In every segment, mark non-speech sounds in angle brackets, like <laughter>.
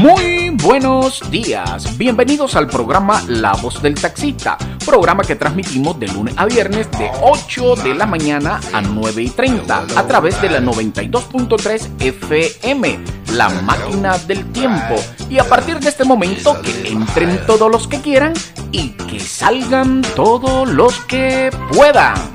Muy buenos días, bienvenidos al programa La Voz del Taxista, programa que transmitimos de lunes a viernes de 8 de la mañana a 9 y 30 a través de la 92.3 FM, la máquina del tiempo. Y a partir de este momento que entren todos los que quieran y que salgan todos los que puedan.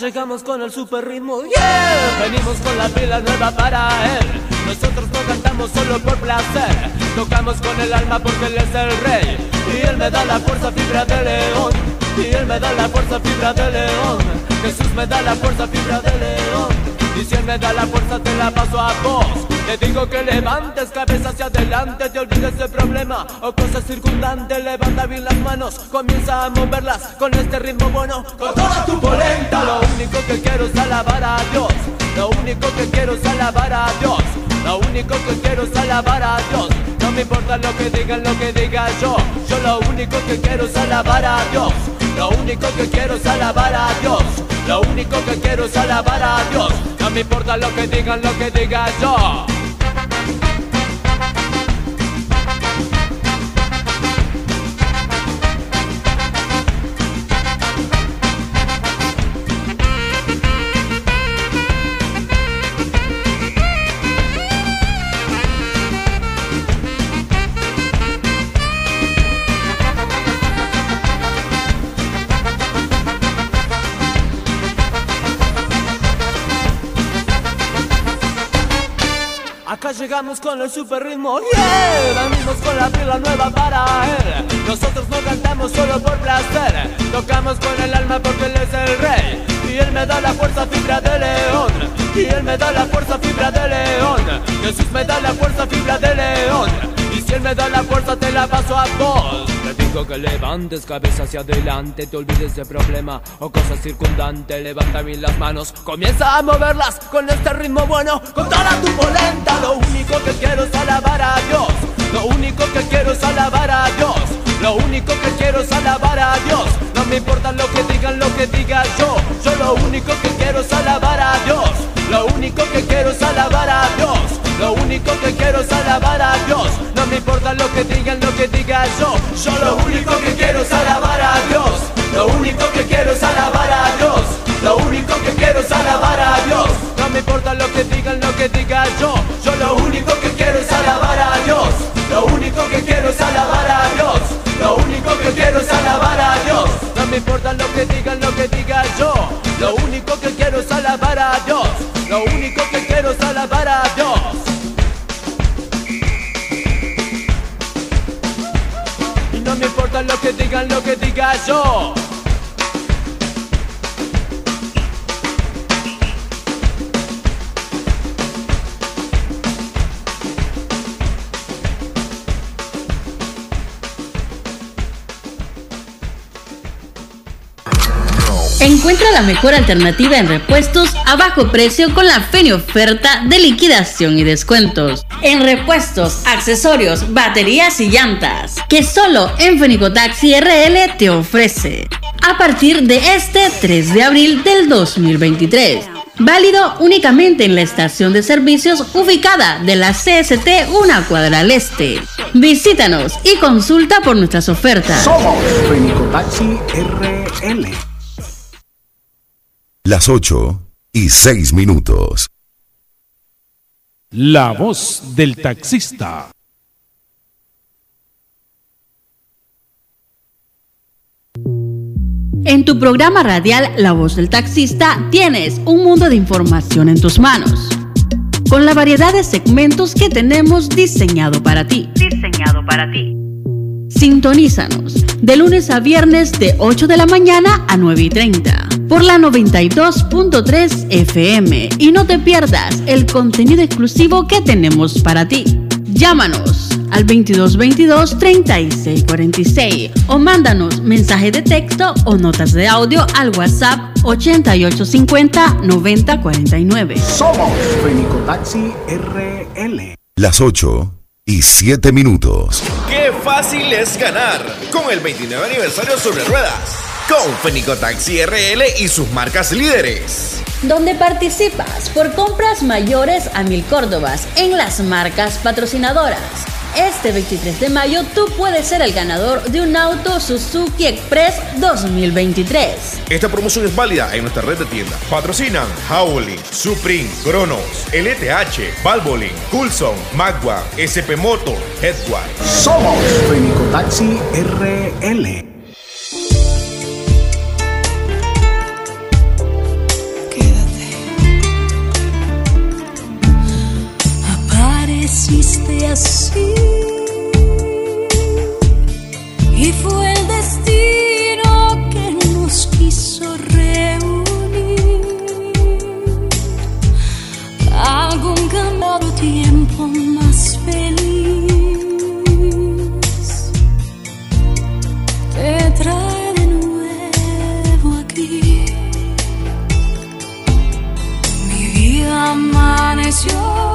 Llegamos con el super ritmo, yeah. Venimos con la pila nueva para él. Nosotros no cantamos solo por placer. Tocamos con el alma porque él es el rey. Y él me da la fuerza fibra de león. Y él me da la fuerza fibra de león. Jesús me da la fuerza fibra de león. Y si él me da la fuerza te la paso a vos Te digo que levantes cabeza hacia adelante Te olvides del problema. O cosas circundantes Levanta bien las manos, comienza a moverlas Con este ritmo bueno, con toda tu polenta. Lo único que quiero es alabar a Dios Lo único que quiero es alabar a Dios Lo único que quiero es alabar a Dios. No me importa lo que digan, lo que diga yo Yo lo único que quiero es alabar a Dios Lo único que quiero es alabar a Dios Lo único que quiero es alabar a Dios no me importa lo que digan, lo que diga yo. Llegamos con el super ritmo, yeah Venimos con la pila nueva para él. Nosotros no cantamos solo por placer. Tocamos con el alma porque él es el rey. Y él me da la fuerza fibra de león. Y él me da la fuerza fibra de león. Jesús me da la fuerza fibra de león Y si él me da la fuerza te la paso a vos. Te digo que levantes cabeza hacia adelante Te olvides de problema o cosas circundantes. Levanta bien las manos, comienza a moverlas Con este ritmo bueno, con toda tu polenta Lo único que quiero es alabar a Dios. Lo único que quiero es alabar a Dios. Lo único que quiero es alabar a Dios. No me importa lo que digan, lo que diga yo. Yo lo único que quiero es alabar a Dios. Lo único que quiero es alabar a Dios Lo único que quiero es alabar a Dios. No me importa lo que digan, lo que diga yo. Yo lo único que quiero es alabar a Dios. Lo único que quiero es alabar a Dios. Lo único que quiero es alabar a Dios. No me importa lo que digan, lo que diga yo. Yo lo único que quiero es alabar a Dios. Lo único que quiero es alabar a Dios. Lo único que quiero es alabar a Dios. No me importa lo que digan, lo que diga yo. Lo único que quiero es alabar a Dios. Lo único que quiero es alabar lo que digan, lo que diga yo Encuentra la mejor alternativa en repuestos a bajo precio con la Feni oferta de liquidación y descuentos. En repuestos, accesorios, baterías y llantas, que solo en Fenicotaxi RL te ofrece. A partir de este 3 de abril del 2023. Válido únicamente en la estación de servicios ubicada de la CST una cuadra al este. Visítanos y consulta por nuestras ofertas. Somos Fenicotaxi RL. Las 8 y 6 minutos. La voz del taxista. En tu programa radial La Voz del Taxista tienes un mundo de información en tus manos, con la variedad de segmentos que tenemos diseñado para ti. Diseñado para ti. Sintonízanos de lunes a viernes de 8 de la mañana a 9 y 30 por la 92.3 FM y no te pierdas el contenido exclusivo que tenemos para ti. Llámanos al 2222 3646 o mándanos mensaje de texto o notas de audio al WhatsApp 8850 9049. Somos Fenicotaxi RL. Las 8 y 7 minutos. ¡Qué fácil es ganar! Con el 29 aniversario sobre ruedas. Con Fenicotaxi RL y sus marcas líderes. Donde participas por compras mayores a mil córdobas en las marcas patrocinadoras. Este 23 de mayo tú puedes ser el ganador de un auto Suzuki Express 2023. Esta promoción es válida en nuestra red de tiendas. Patrocinan Howling, Supreme, Cronos, LTH, Valvoline, Coulson, Magua, SP Moto, Headward. Somos Fenicotaxi RL. Así y fue el destino que nos quiso reunir. Algún cambiado tiempo más feliz te trae de nuevo aquí. Mi vida amaneció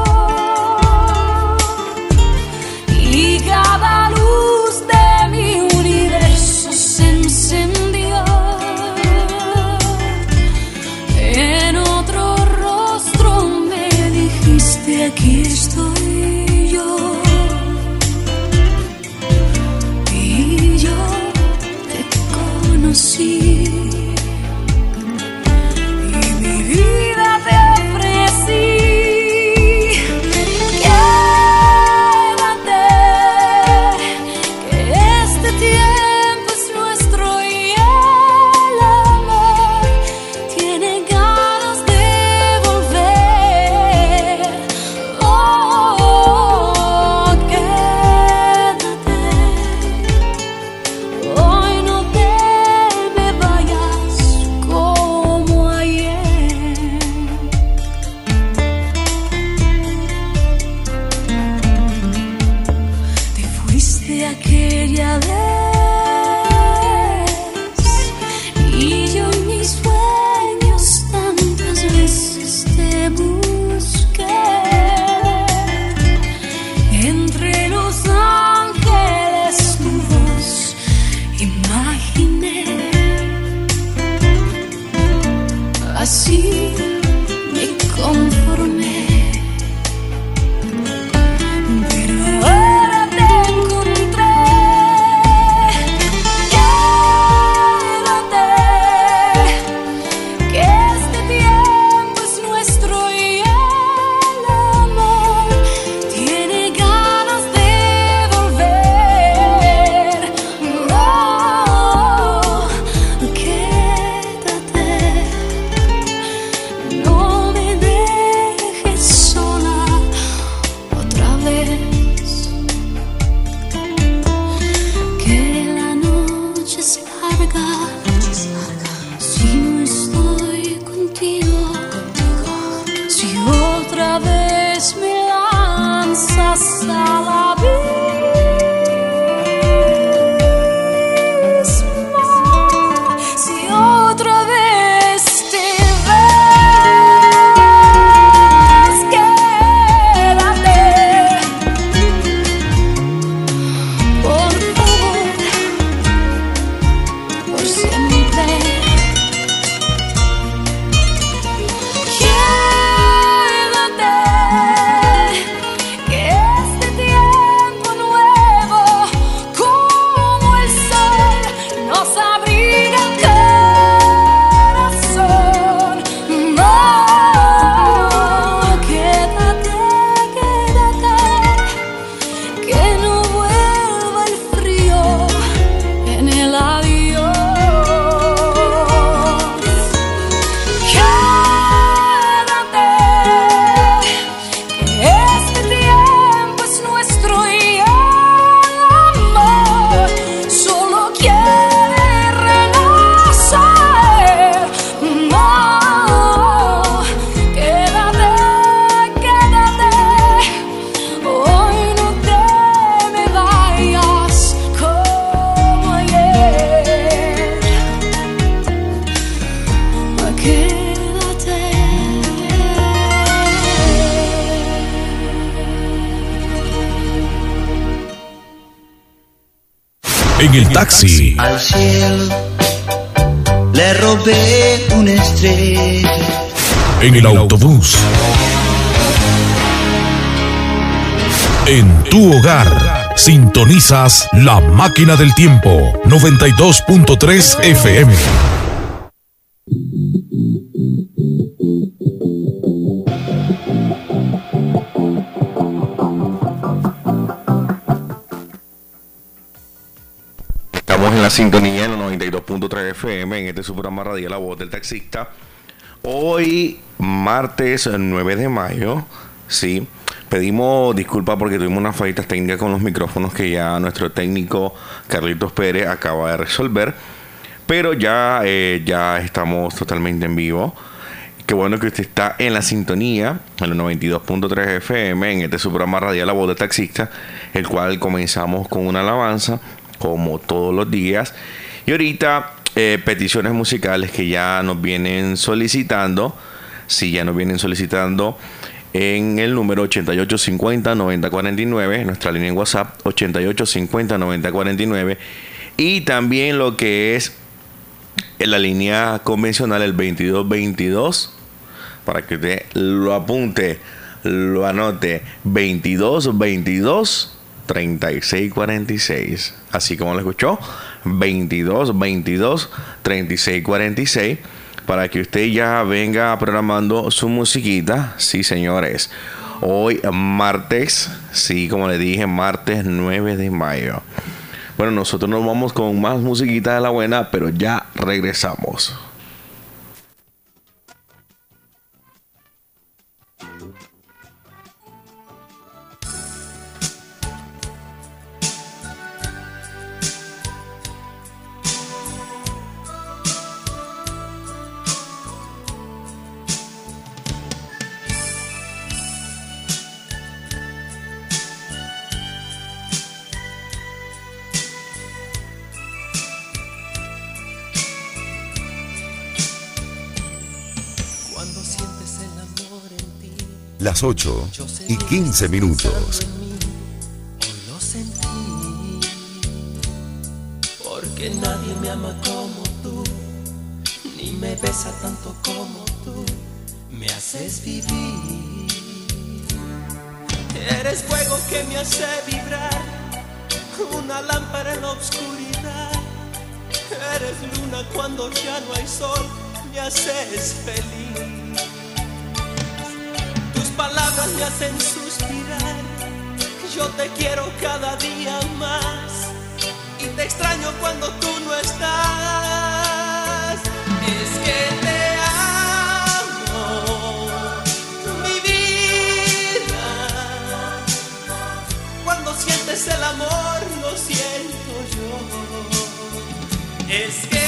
La máquina del tiempo 92.3 FM. Estamos en la sintonía en los 92.3 FM en este su programa radial La Voz del Taxista. Hoy, martes 9 de mayo, sí, pedimos disculpas porque tuvimos unas fallitas técnicas con los micrófonos que ya nuestro técnico Carlitos Pérez acaba de resolver. Pero ya, eh, ya estamos totalmente en vivo. Qué bueno que usted está en la sintonía, en los 92.3 FM, en este su programa radial La Voz del Taxista, el cual comenzamos con una alabanza, como todos los días. Y ahorita, eh, peticiones musicales que ya nos vienen solicitando, si ya nos vienen solicitando en el número 8850-9049, nuestra línea en WhatsApp, 8850-9049, y también lo que es en la línea convencional, el 2222, para que usted lo apunte, lo anote, 2222 3646. Así como lo escuchó, 2222 3646 para que usted ya venga programando su musiquita. Sí, señores. Hoy martes, sí, como le dije, martes 9 de mayo. Bueno, nosotros nos vamos con más musiquita de la buena, pero ya regresamos. Las 8 y 15 minutos. lo sentí. Porque nadie me ama como tú, ni me besa tanto como tú, me haces vivir. Eres fuego que me hace vibrar, una lámpara en la oscuridad. Eres luna cuando ya no hay sol, me haces feliz. Palabras me hacen suspirar. Yo te quiero cada día más. Y te extraño cuando tú no estás. Es que te amo, mi vida. Cuando sientes el amor, lo siento yo. Es que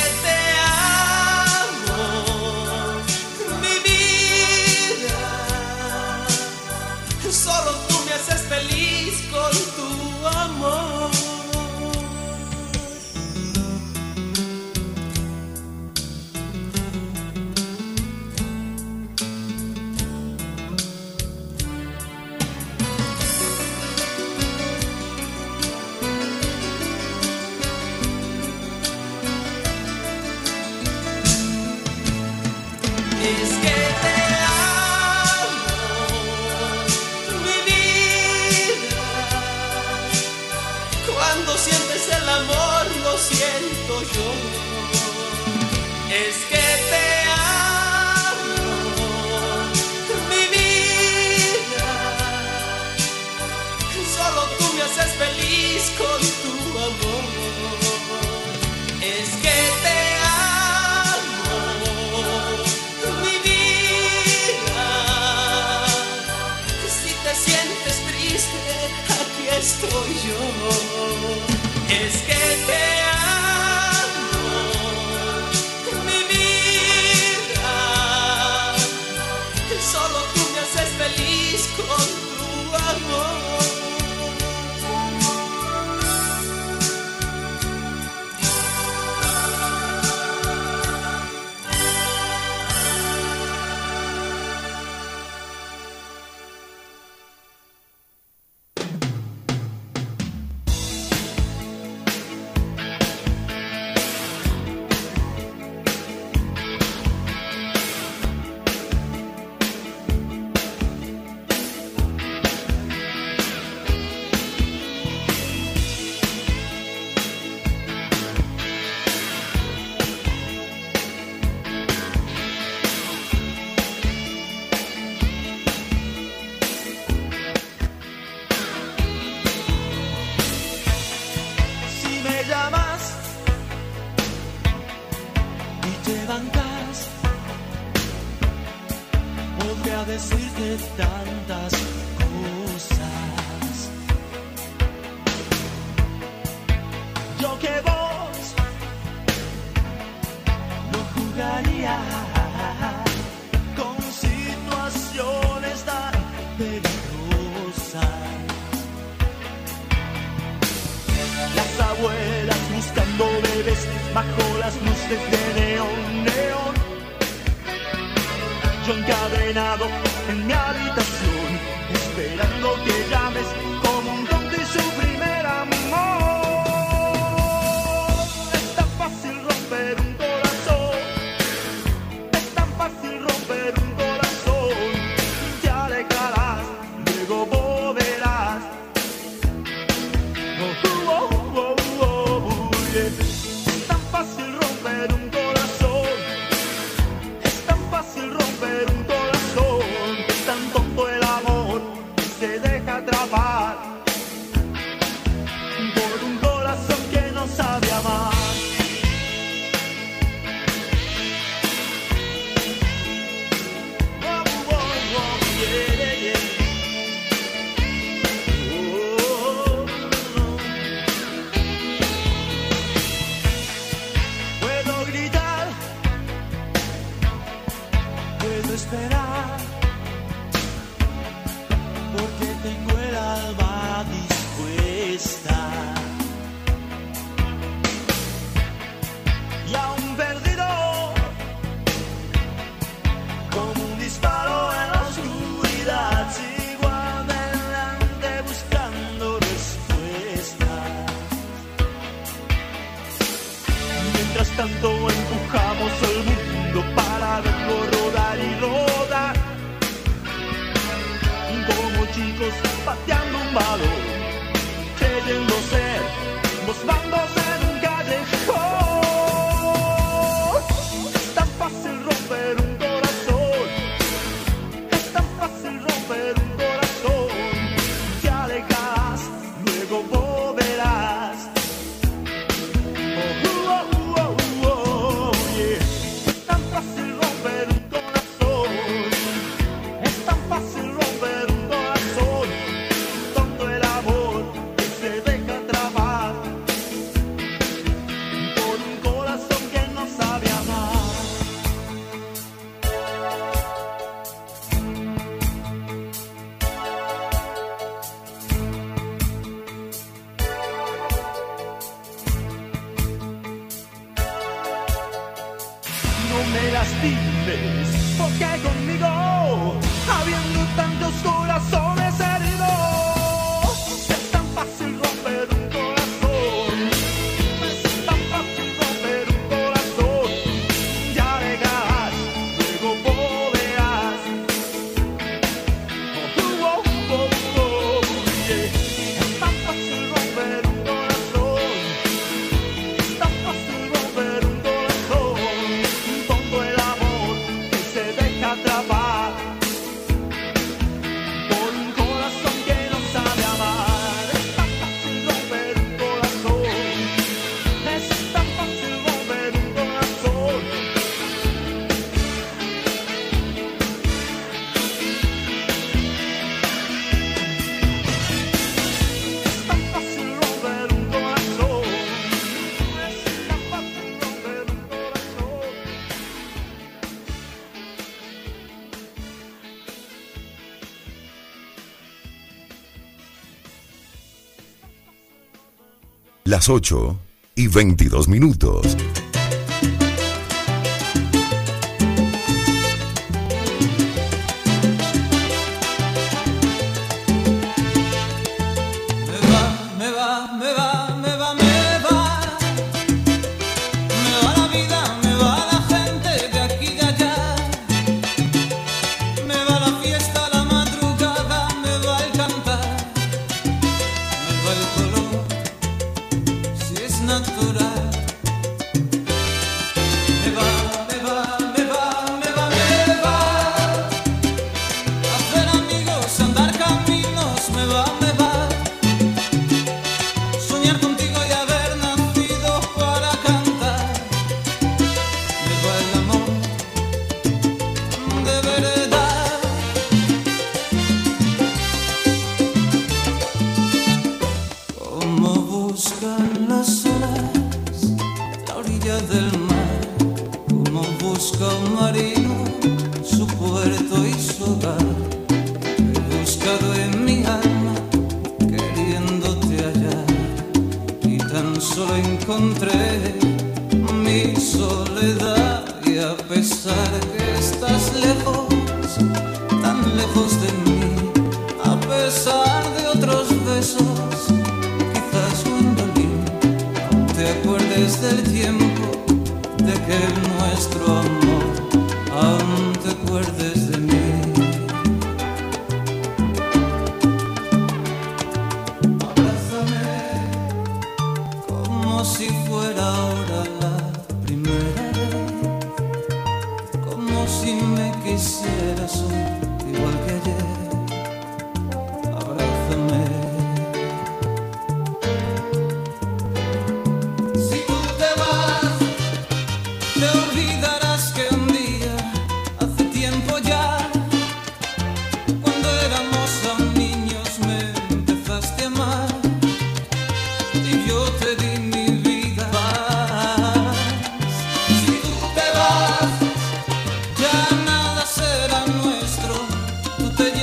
Las 8 y 22 minutos.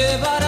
llevará.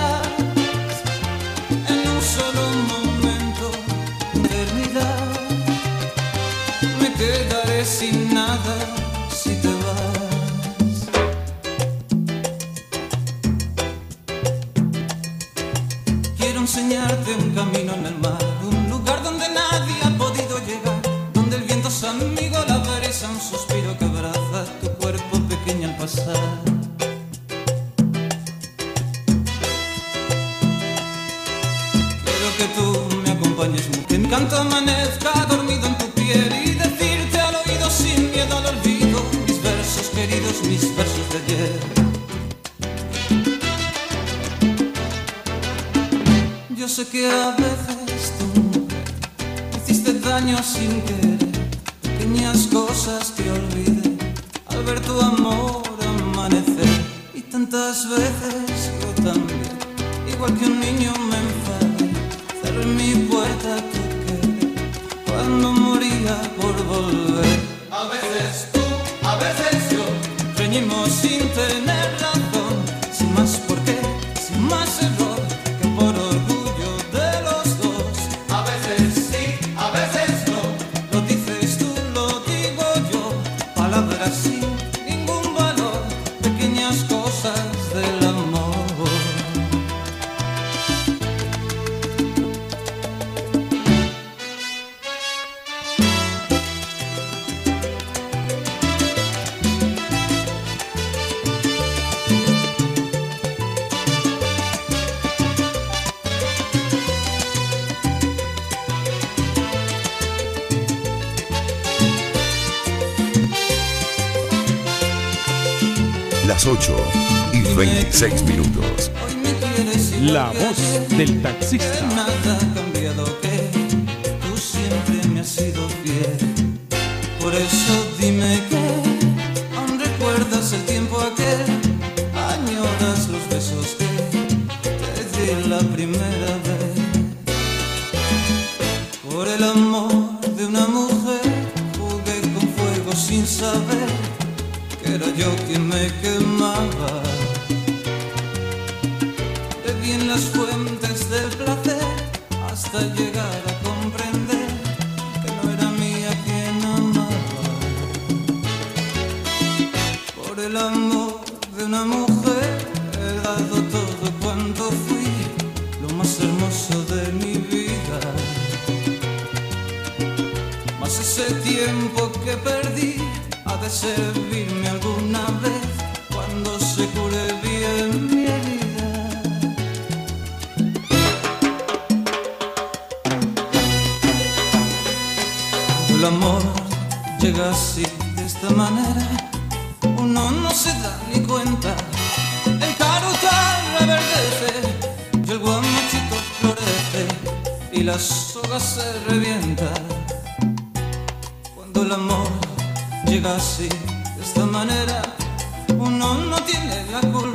6 minutos. La voz del taxista. Ese tiempo que perdí ha de servirme alguna vez cuando se cure bien mi herida. El amor llega así de esta manera, uno no se da ni cuenta. El carutal reverdece y el guamachito florece y la soga se revienta. de esta manera, uno no tiene la culpa.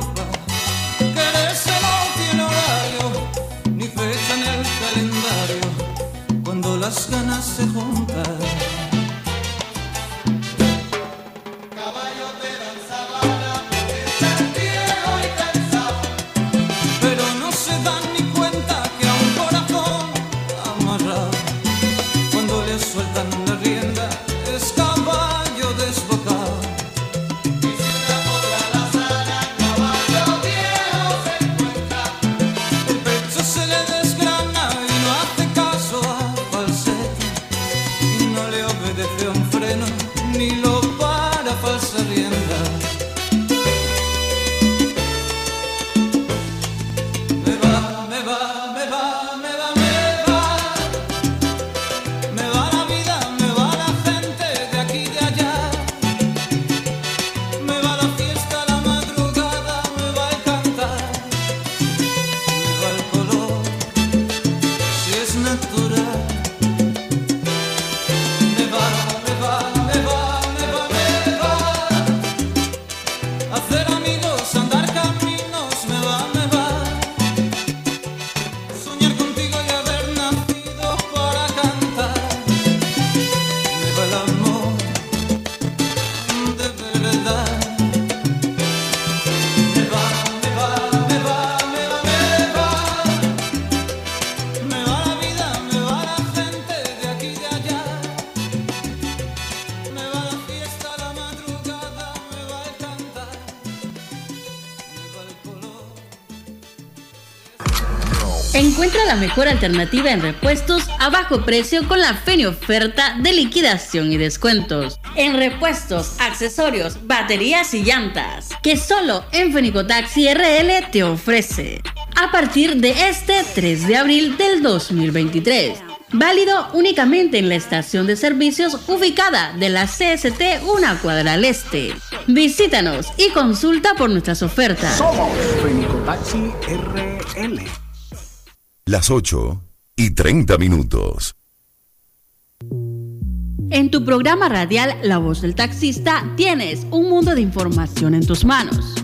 Mejor alternativa en repuestos a bajo precio con la Feni oferta de liquidación y descuentos. En repuestos, accesorios, baterías y llantas, que solo en Fenicotaxi RL te ofrece. A partir de este 3 de abril del 2023. Válido únicamente en la estación de servicios ubicada de la CST una cuadra al este. Visítanos y consulta por nuestras ofertas. Somos Fenicotaxi RL. Las 8 y 30 minutos. En tu programa radial La Voz del Taxista tienes un mundo de información en tus manos.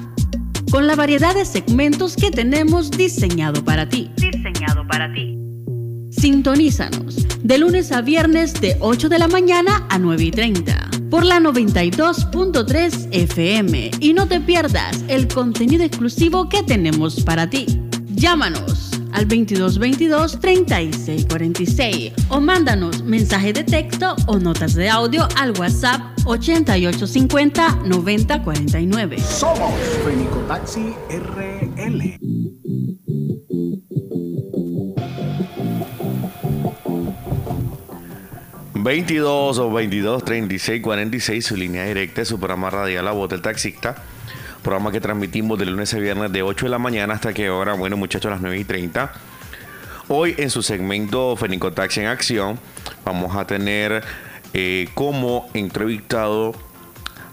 Con la variedad de segmentos que tenemos diseñado para ti. Diseñado para ti. Sintonízanos de lunes a viernes de 8 de la mañana a 9 y 30 por la 92.3 FM y no te pierdas el contenido exclusivo que tenemos para ti. Llámanos al 2222 3646 o mándanos mensaje de texto o notas de audio al WhatsApp 8850 9049. Somos Fenicotaxi RL. ...22 o 22 36 46 su línea directa, su programa radial La Voz del Taxista, programa que transmitimos de lunes a viernes de 8 de la mañana hasta que ahora, bueno muchachos, las 9 y 30. Hoy en su segmento Fenicotaxi en Acción vamos a tener eh, como entrevistado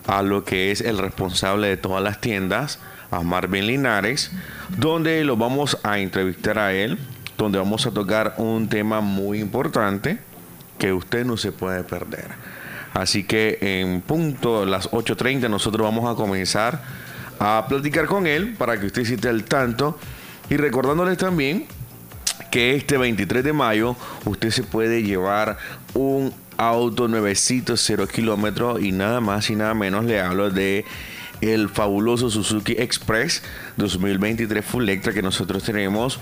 a lo que es el responsable de todas las tiendas, a Marvin Linares, donde lo vamos a entrevistar a él, donde vamos a tocar un tema muy importante que usted no se puede perder. Así que en punto las 8.30 nosotros vamos a comenzar a platicar con él para que usted esté al tanto. Y recordándoles también que este 23 de mayo usted se puede llevar un auto nuevecito, 0 kilómetros y nada más y nada menos le hablo de el fabuloso Suzuki Express 2023 Full Electra que nosotros tenemos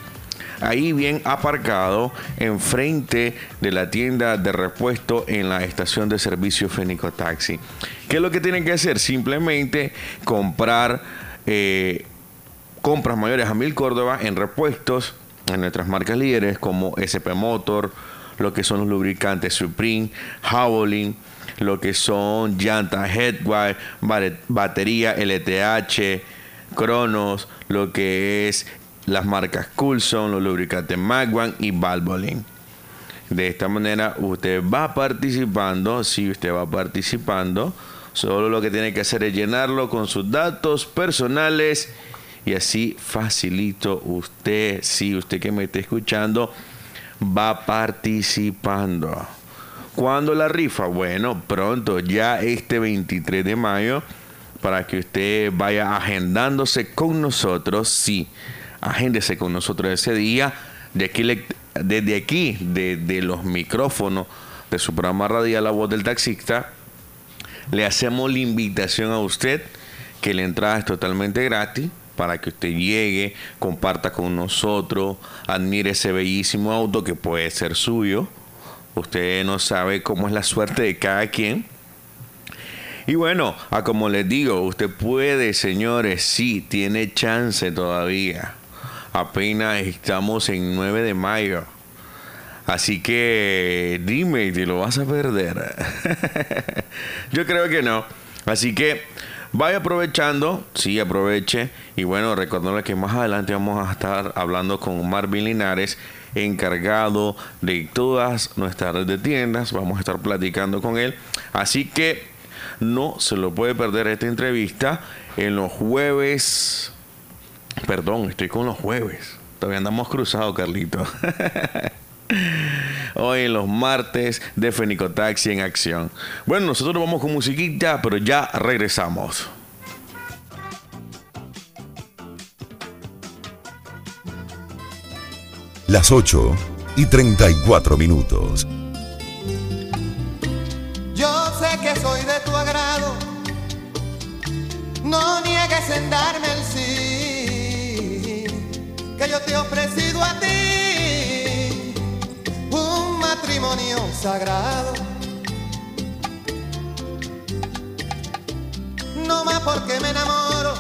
ahí bien aparcado enfrente de la tienda de repuesto en la estación de servicio Fénico Taxi. ¿Qué es lo que tienen que hacer? Simplemente comprar eh, compras mayores a mil Córdoba en repuestos en nuestras marcas líderes como SP Motor, lo que son los lubricantes Supreme, Howling, lo que son llantas Headwire, bate- batería LTH, Cronos, lo que es las marcas Coulson, los lubricantes Magwan y Valvoline. De esta manera usted va participando, si usted va participando, solo lo que tiene que hacer es llenarlo con sus datos personales y así facilito usted, si usted que me está escuchando, va participando. ¿Cuándo la rifa? Bueno, pronto, ya este 23 de mayo, para que usted vaya agendándose con nosotros, sí, agéndese con nosotros ese día, de desde aquí, desde los micrófonos de su programa radial La Voz del Taxista, le hacemos la invitación a usted que la entrada es totalmente gratis para que usted llegue, comparta con nosotros, admire ese bellísimo auto que puede ser suyo. Usted no sabe cómo es la suerte de cada quien. Y bueno, a como les digo, usted puede, señores, sí, tiene chance todavía. Apenas estamos en 9 de mayo. Así que dime, ¿te lo vas a perder? <laughs> Yo creo que no. Así que vaya aprovechando, sí, aproveche. Y bueno, recordándole que más adelante vamos a estar hablando con Marvin Linares, encargado de todas nuestras redes de tiendas. Vamos a estar platicando con él. Así que no se lo puede perder esta entrevista en los jueves. Perdón, estoy con los jueves. Todavía andamos cruzados, Carlito. <laughs> Hoy en los martes de Fenicotaxi en acción. Bueno, nosotros vamos con musiquita, pero ya regresamos. Las 8 y 34 minutos. Yo sé que soy de tu agrado, no niegues en darme el sí, que yo te he ofrecido a ti un matrimonio sagrado. No más porque me enamoro,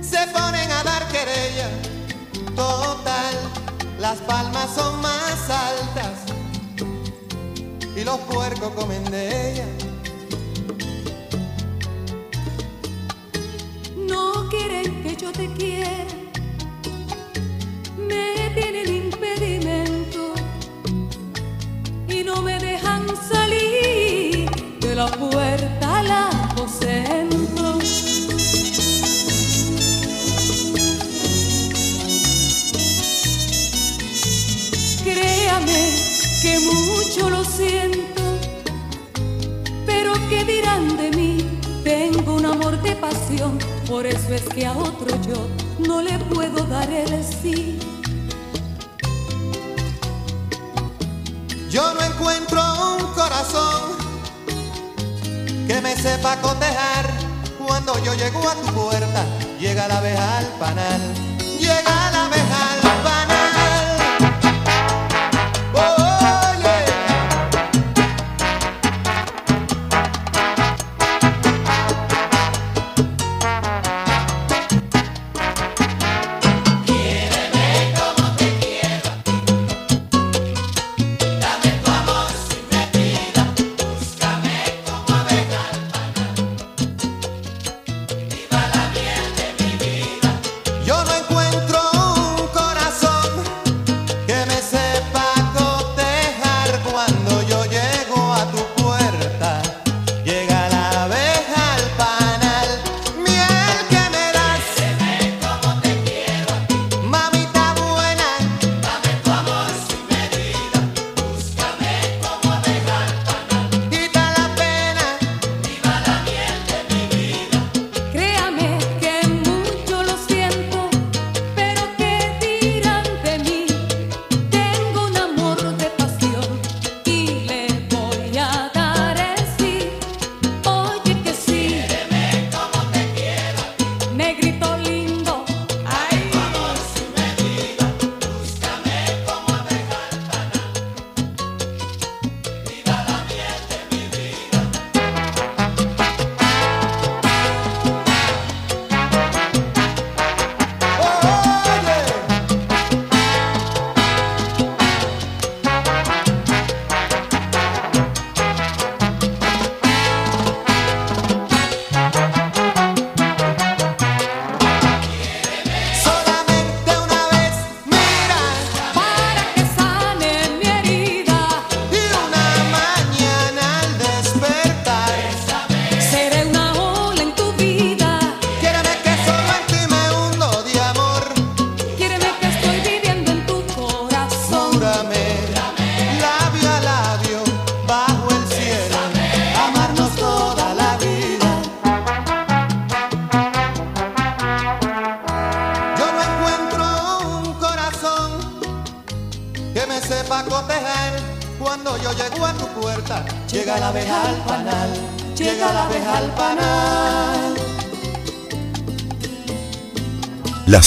se ponen a dar querella, total, las palmas son más altas y los puercos comen de ella. Quieren que yo te quiera, me tienen impedimento y no me dejan salir de la puerta al aposento. Créame que mucho lo siento, pero ¿qué dirán de mí? Tengo un amor de pasión, por eso es que a otro yo no le puedo dar el sí. Yo no encuentro un corazón que me sepa cotejar. Cuando yo llego a tu puerta, llega la abeja al panal. Llega la abeja al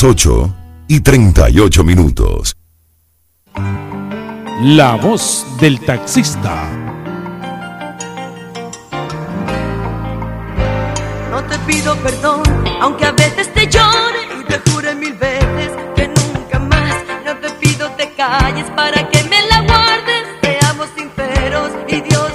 8 y 38 minutos. La voz del taxista. No te pido perdón, aunque a veces te llore y te jure mil veces que nunca más. No te pido te calles para que me la guardes. Seamos sinceros y Dios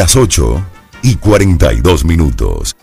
las 8 y 42 minutos.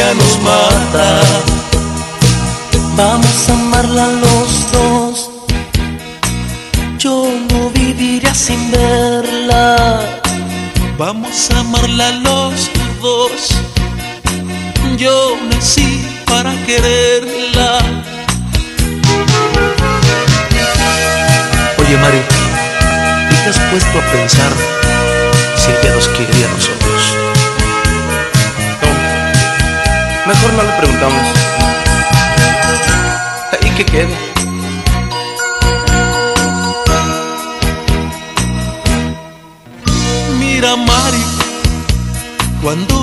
cristianos más. mejor no le preguntamos. Ahí que quede. Mira, Mari, cuando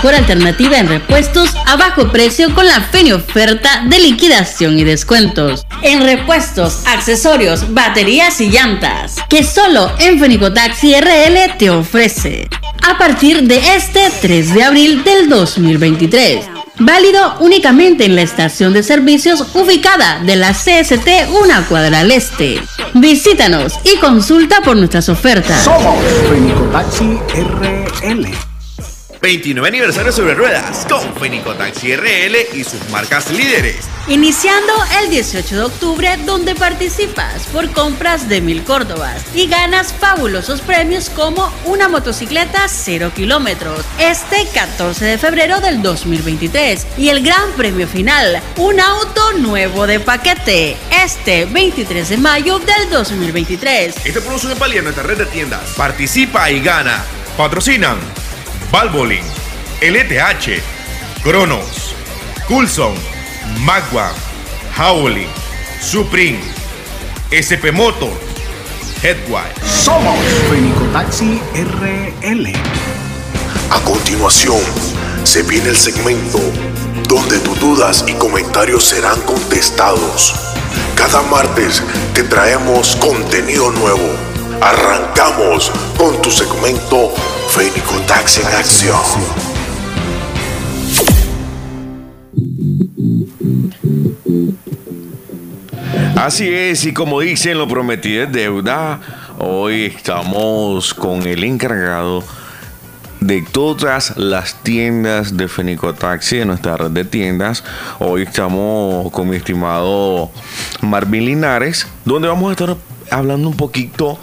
mejor alternativa en repuestos a bajo precio con la feria oferta de liquidación y descuentos. En repuestos, accesorios, baterías y llantas, que solo en Fenicotaxi RL te ofrece. A partir de este 3 de abril del 2023. Válido únicamente en la estación de servicios ubicada de la CST Una Cuadra al Este. Visítanos y consulta por nuestras ofertas. Somos Fenicotaxi RL. 29 aniversario sobre ruedas con Fenico Taxi RL y sus marcas líderes. Iniciando el 18 de octubre, donde participas por compras de mil córdobas y ganas fabulosos premios como una motocicleta 0 kilómetros. Este 14 de febrero del 2023 y el gran premio final, un auto nuevo de paquete. Este 23 de mayo del 2023. Este promoción en Palía en nuestra red de tiendas. Participa y gana. Patrocinan Valvoline, LTH, Cronos, Coulson, Magua, Howling, Supreme, SP Motor, Headwire. Somos Fenicotaxi RL. A continuación, se viene el segmento donde tus dudas y comentarios serán contestados. Cada martes te traemos contenido nuevo. Arrancamos con tu segmento Fénico Taxi en Acción. Así es, y como dicen, lo prometido es deuda. Hoy estamos con el encargado de todas las tiendas de Fenico Taxi, de nuestra red de tiendas. Hoy estamos con mi estimado Marvin Linares, donde vamos a estar hablando un poquito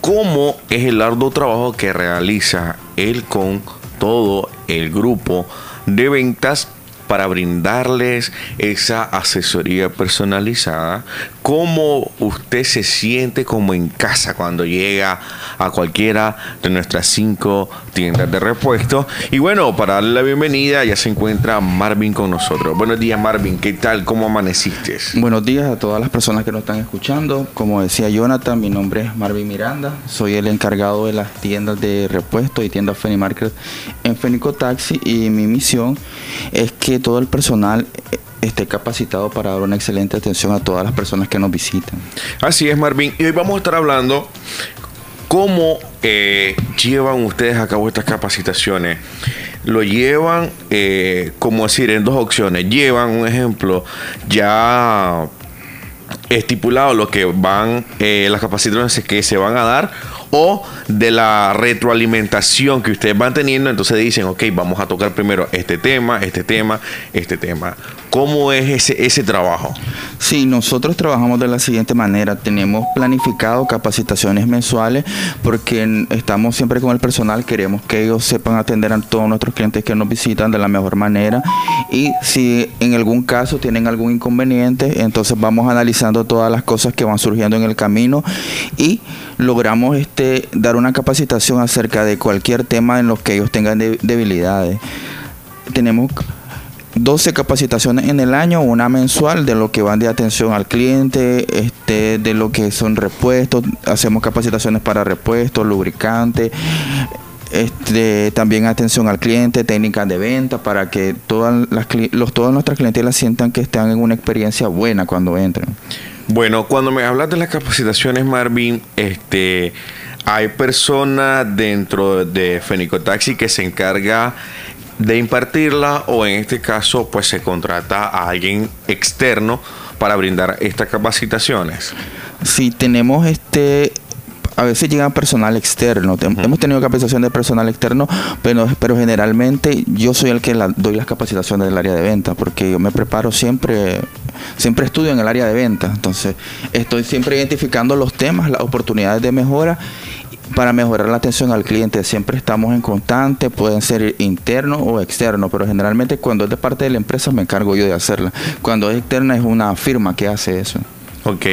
cómo es el arduo trabajo que realiza él con todo el grupo de ventas para brindarles esa asesoría personalizada, cómo usted se siente como en casa cuando llega a cualquiera de nuestras cinco tiendas de repuesto. Y bueno, para darle la bienvenida ya se encuentra Marvin con nosotros. Buenos días Marvin, ¿qué tal? ¿Cómo amaneciste? Buenos días a todas las personas que nos están escuchando. Como decía Jonathan, mi nombre es Marvin Miranda. Soy el encargado de las tiendas de repuesto y tiendas Fenimarket en Fenico Taxi y mi misión es que todo el personal esté capacitado para dar una excelente atención a todas las personas que nos visitan. Así es, Marvin. Y hoy vamos a estar hablando cómo eh, llevan ustedes a cabo estas capacitaciones. Lo llevan, eh, como decir, en dos opciones. Llevan, un ejemplo, ya estipulado lo que van, eh, las capacitaciones que se van a dar o de la retroalimentación que ustedes van teniendo, entonces dicen, ok, vamos a tocar primero este tema, este tema, este tema. ¿Cómo es ese, ese trabajo? Sí, nosotros trabajamos de la siguiente manera. Tenemos planificado capacitaciones mensuales porque estamos siempre con el personal. Queremos que ellos sepan atender a todos nuestros clientes que nos visitan de la mejor manera. Y si en algún caso tienen algún inconveniente, entonces vamos analizando todas las cosas que van surgiendo en el camino y logramos este, dar una capacitación acerca de cualquier tema en los que ellos tengan debilidades. Tenemos 12 capacitaciones en el año, una mensual de lo que van de atención al cliente, este, de lo que son repuestos, hacemos capacitaciones para repuestos, lubricantes, este, también atención al cliente, técnicas de venta, para que todas las, los, todas nuestras clientelas sientan que están en una experiencia buena cuando entran. Bueno, cuando me hablas de las capacitaciones, Marvin, este, hay personas dentro de Fenico Taxi que se encarga de impartirla o en este caso pues se contrata a alguien externo para brindar estas capacitaciones. Sí, tenemos este a veces llega personal externo. Hemos tenido capacitación de personal externo, pero, pero generalmente yo soy el que doy las capacitaciones del área de venta, porque yo me preparo siempre, siempre estudio en el área de venta. Entonces, estoy siempre identificando los temas, las oportunidades de mejora para mejorar la atención al cliente. Siempre estamos en constante, pueden ser internos o externos, pero generalmente cuando es de parte de la empresa me encargo yo de hacerla. Cuando es externa es una firma que hace eso. Ok.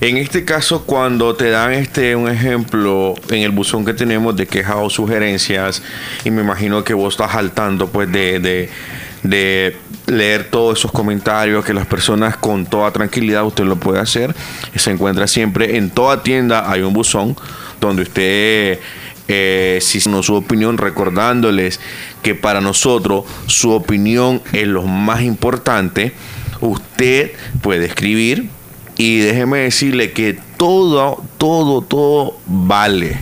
En este caso, cuando te dan este un ejemplo en el buzón que tenemos de quejas o sugerencias, y me imagino que vos estás saltando pues de, de, de leer todos esos comentarios que las personas con toda tranquilidad usted lo puede hacer. Se encuentra siempre en toda tienda hay un buzón donde usted eh, si no su opinión, recordándoles que para nosotros su opinión es lo más importante. Usted puede escribir Y déjeme decirle que todo, todo, todo vale.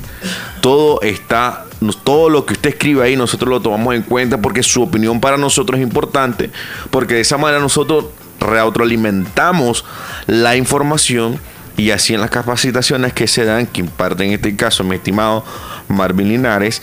Todo está, todo lo que usted escribe ahí nosotros lo tomamos en cuenta porque su opinión para nosotros es importante, porque de esa manera nosotros retroalimentamos la información y así en las capacitaciones que se dan, que imparte en este caso mi estimado Marvin Linares,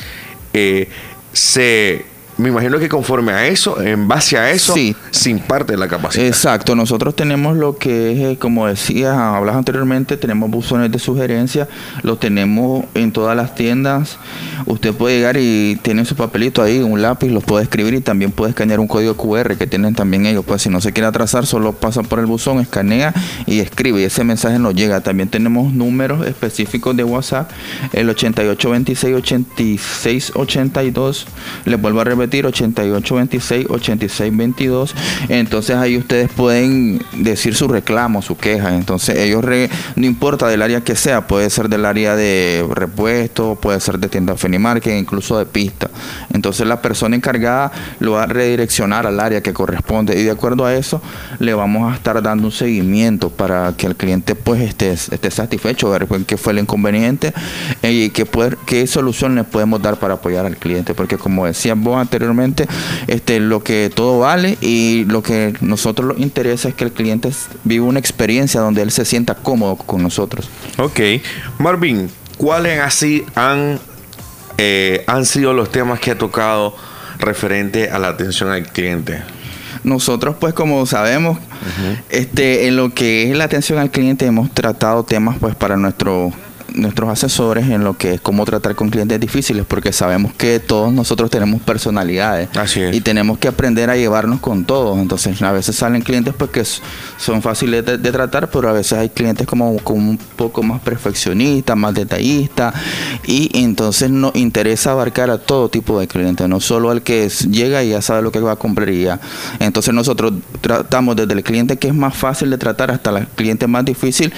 eh, se, me imagino que conforme a eso, en base a eso, Sí. se imparte la capacidad. Exacto, nosotros tenemos lo que es, eh, como decía, hablas anteriormente, tenemos buzones de sugerencia, los tenemos en todas las tiendas. Usted puede llegar y tiene su papelito ahí, un lápiz, los puede escribir y también puede escanear un código QR que tienen también ellos. Pues si no se quiere atrasar, solo pasa por el buzón, escanea y escribe y ese mensaje nos llega. También tenemos números específicos de WhatsApp, el 8826-8682, les vuelvo a repetir, 8826-8622. Entonces ahí ustedes pueden decir su reclamo, su queja. Entonces ellos, no importa del área que sea, puede ser del área de repuesto, puede ser de tienda Fenimarket, incluso de pista. Entonces la persona encargada lo va a redireccionar al área que corresponde y de acuerdo a eso le vamos a estar dando un seguimiento para que el cliente pues esté, esté satisfecho, ver qué fue el inconveniente eh, y qué, poder- qué solución le podemos dar para apoyar al cliente. Porque como decías vos anteriormente, este, lo que todo vale y lo que nosotros nos interesa es que el cliente viva una experiencia donde él se sienta cómodo con nosotros. Ok. Marvin, ¿cuáles así han, eh, han sido los temas que ha tocado referente a la atención al cliente? Nosotros, pues, como sabemos, este, en lo que es la atención al cliente hemos tratado temas, pues, para nuestro nuestros asesores en lo que es cómo tratar con clientes difíciles porque sabemos que todos nosotros tenemos personalidades y tenemos que aprender a llevarnos con todos. Entonces a veces salen clientes pues que son fáciles de, de tratar pero a veces hay clientes como, como un poco más perfeccionistas más detallistas y entonces nos interesa abarcar a todo tipo de clientes no solo al que llega y ya sabe lo que va a comprar y ya. Entonces nosotros tratamos desde el cliente que es más fácil de tratar hasta el cliente más difícil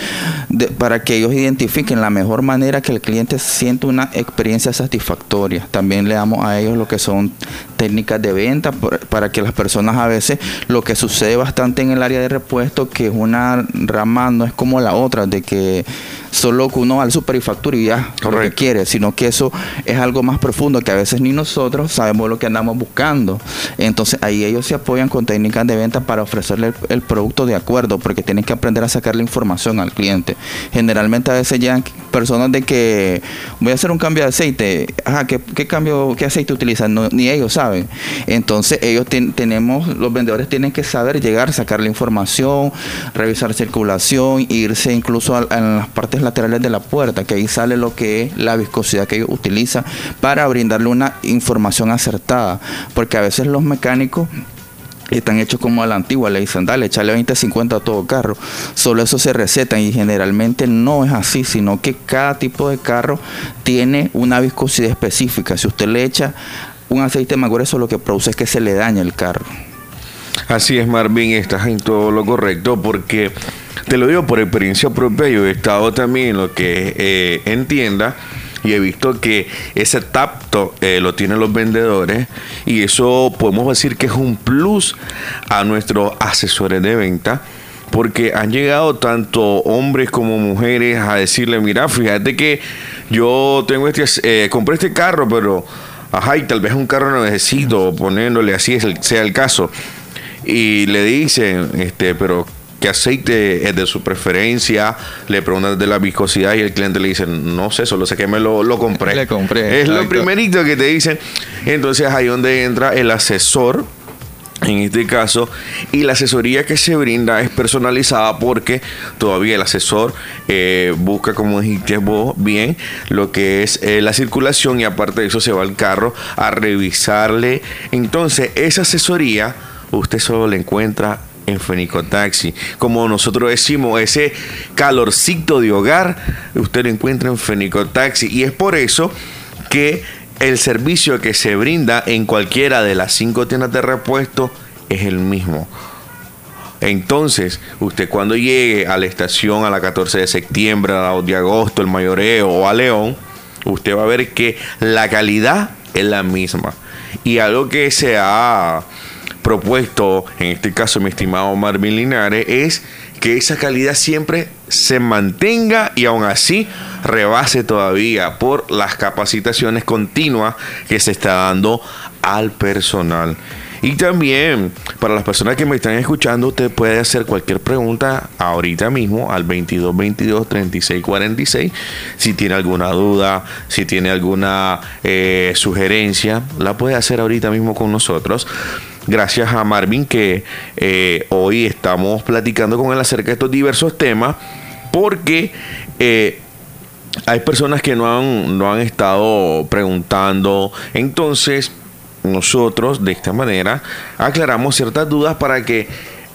de- para que ellos identifiquen la mejor manera que el cliente sienta una experiencia satisfactoria. También le damos a ellos lo que son técnicas de venta por- para que las personas a veces lo que sucede bastante en el área de repuesto que es una rama no es como la otra de que solo que uno va al super y factura y ya lo que quiere, sino que eso es algo más profundo que a veces ni nosotros sabemos lo que andamos buscando. Entonces ahí ellos se apoyan con técnicas de venta para ofrecerle el, el producto de acuerdo, porque tienen que aprender a sacar la información al cliente. Generalmente a veces llegan personas de que voy a hacer un cambio de aceite, ajá, ¿qué, qué cambio, qué aceite utilizan? No, ni ellos saben. Entonces ellos ten- tenemos, los vendedores tienen que saber llegar, sacar la información, revisar circulación, irse incluso a, a las partes laterales de la puerta, que ahí sale lo que es la viscosidad que ellos utilizan para brindarle una información acertada, porque a veces los mecánicos están hechos como a la antigua, le dicen, dale, échale 20, 50 a todo carro. Solo eso se recetan y generalmente no es así, sino que cada tipo de carro tiene una viscosidad específica. Si usted le echa un aceite maguro, eso lo que produce es que se le daña el carro. Así es, Marvin, estás en todo lo correcto porque te lo digo por experiencia propia. Yo he estado también lo que eh, y he visto que ese tacto eh, lo tienen los vendedores y eso podemos decir que es un plus a nuestros asesores de venta. Porque han llegado tanto hombres como mujeres a decirle, mira, fíjate que yo tengo este, eh, compré este carro, pero, ajá, y tal vez un carro no necesito, poniéndole así sea el caso y le dicen, este, pero ¿qué aceite es de su preferencia? Le preguntan de la viscosidad y el cliente le dice, no sé, solo sé que me lo, lo compré. Le compré, Es lo primerito que te dicen. Entonces ahí donde entra el asesor. En este caso, y la asesoría que se brinda es personalizada porque todavía el asesor eh, busca, como dijiste vos, bien lo que es eh, la circulación y aparte de eso se va al carro a revisarle. Entonces, esa asesoría usted solo la encuentra en Fenico Taxi. Como nosotros decimos, ese calorcito de hogar, usted lo encuentra en Fenico Taxi. Y es por eso que el servicio que se brinda en cualquiera de las cinco tiendas de repuesto es el mismo. Entonces, usted cuando llegue a la estación a la 14 de septiembre, a la 2 de agosto, el mayoreo o a León, usted va a ver que la calidad es la misma. Y algo que se ha propuesto, en este caso mi estimado Marvin Linares, es que esa calidad siempre se mantenga y aún así rebase todavía por las capacitaciones continuas que se está dando al personal. Y también, para las personas que me están escuchando, usted puede hacer cualquier pregunta ahorita mismo al 22 22 36 46. Si tiene alguna duda, si tiene alguna eh, sugerencia, la puede hacer ahorita mismo con nosotros. Gracias a Marvin que eh, hoy estamos platicando con él acerca de estos diversos temas porque eh, hay personas que no han, no han estado preguntando. Entonces, nosotros de esta manera aclaramos ciertas dudas para que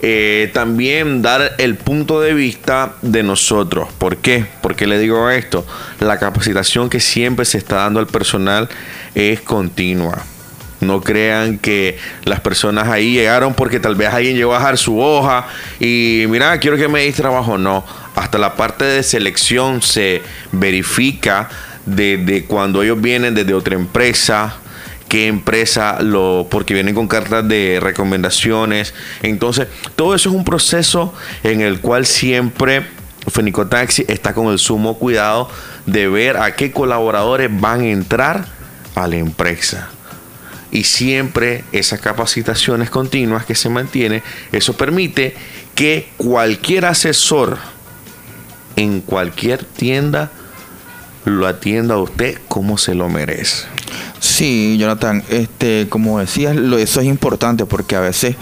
eh, también dar el punto de vista de nosotros. ¿Por qué? ¿Por qué le digo esto? La capacitación que siempre se está dando al personal es continua. No crean que las personas ahí llegaron porque tal vez alguien llegó a dejar su hoja y mira, quiero que me des trabajo. No, hasta la parte de selección se verifica desde cuando ellos vienen desde otra empresa, qué empresa lo porque vienen con cartas de recomendaciones. Entonces, todo eso es un proceso en el cual siempre Fenicotaxi está con el sumo cuidado de ver a qué colaboradores van a entrar a la empresa. Y siempre esas capacitaciones continuas que se mantiene, eso permite que cualquier asesor en cualquier tienda lo atienda a usted como se lo merece. Sí, Jonathan, este, como decías, lo, eso es importante porque a veces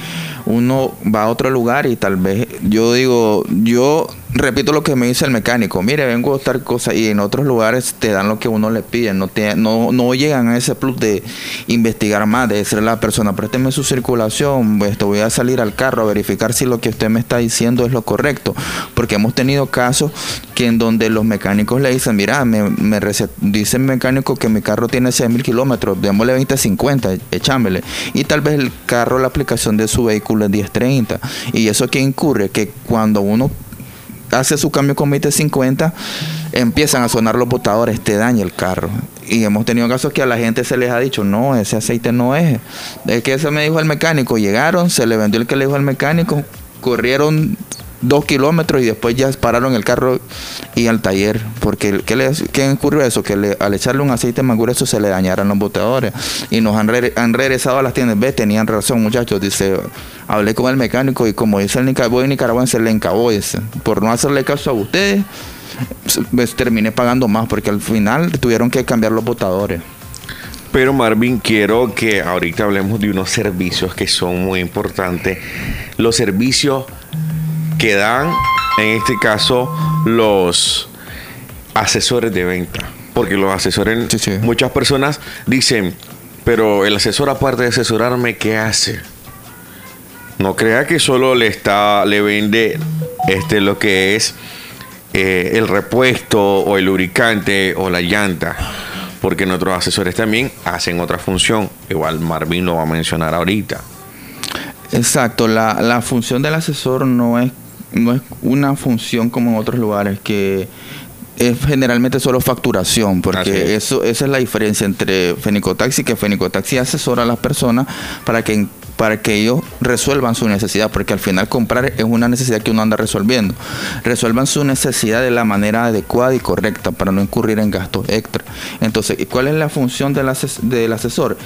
uno va a otro lugar y tal vez yo digo, yo repito lo que me dice el mecánico, mire, vengo a estar cosas y en otros lugares te dan lo que uno le pide, no te, no, no llegan a ese plus de investigar más, de decirle la persona, présteme su circulación, pues te voy a salir al carro a verificar si lo que usted me está diciendo es lo correcto, porque hemos tenido casos que en donde los mecánicos le dicen, mira, me, me dice el mecánico que mi carro tiene 6 mil kilómetros, démosle 20 50, échamele, y tal vez el carro, la aplicación de su vehículo es 10 30, y eso que incurre, que cuando uno hace su cambio con 2050, empiezan a sonar los botadores, te daña el carro. Y hemos tenido casos que a la gente se les ha dicho, no, ese aceite no es. Es que eso me dijo el mecánico, llegaron, se le vendió el que le dijo al mecánico, corrieron dos kilómetros y después ya pararon el carro y al taller. Porque ¿qué, le, qué ocurrió eso? Que al echarle un aceite más grueso se le dañaron los botadores. Y nos han, han regresado a las tiendas. Ve, tenían razón muchachos. Dice, hablé con el mecánico y como dice el nica- buen nicaragüense, le encabó. Dice, por no hacerle caso a ustedes, pues, terminé pagando más porque al final tuvieron que cambiar los botadores. Pero Marvin, quiero que ahorita hablemos de unos servicios que son muy importantes. Los servicios que dan, en este caso, los asesores de venta. Porque los asesores, muchas personas dicen, pero el asesor aparte de asesorarme, ¿qué hace? No crea que solo le está, le vende este lo que es eh, el repuesto o el lubricante o la llanta. Porque nuestros asesores también hacen otra función. Igual Marvin lo va a mencionar ahorita. Exacto, la, la función del asesor no es, no es una función como en otros lugares que es generalmente solo facturación, porque eso esa es la diferencia entre Fenicotaxi, que Fenicotaxi asesora a las personas para que para que ellos resuelvan su necesidad, porque al final comprar es una necesidad que uno anda resolviendo. Resuelvan su necesidad de la manera adecuada y correcta para no incurrir en gastos extra. Entonces, ¿y ¿cuál es la función del, ases- del asesor?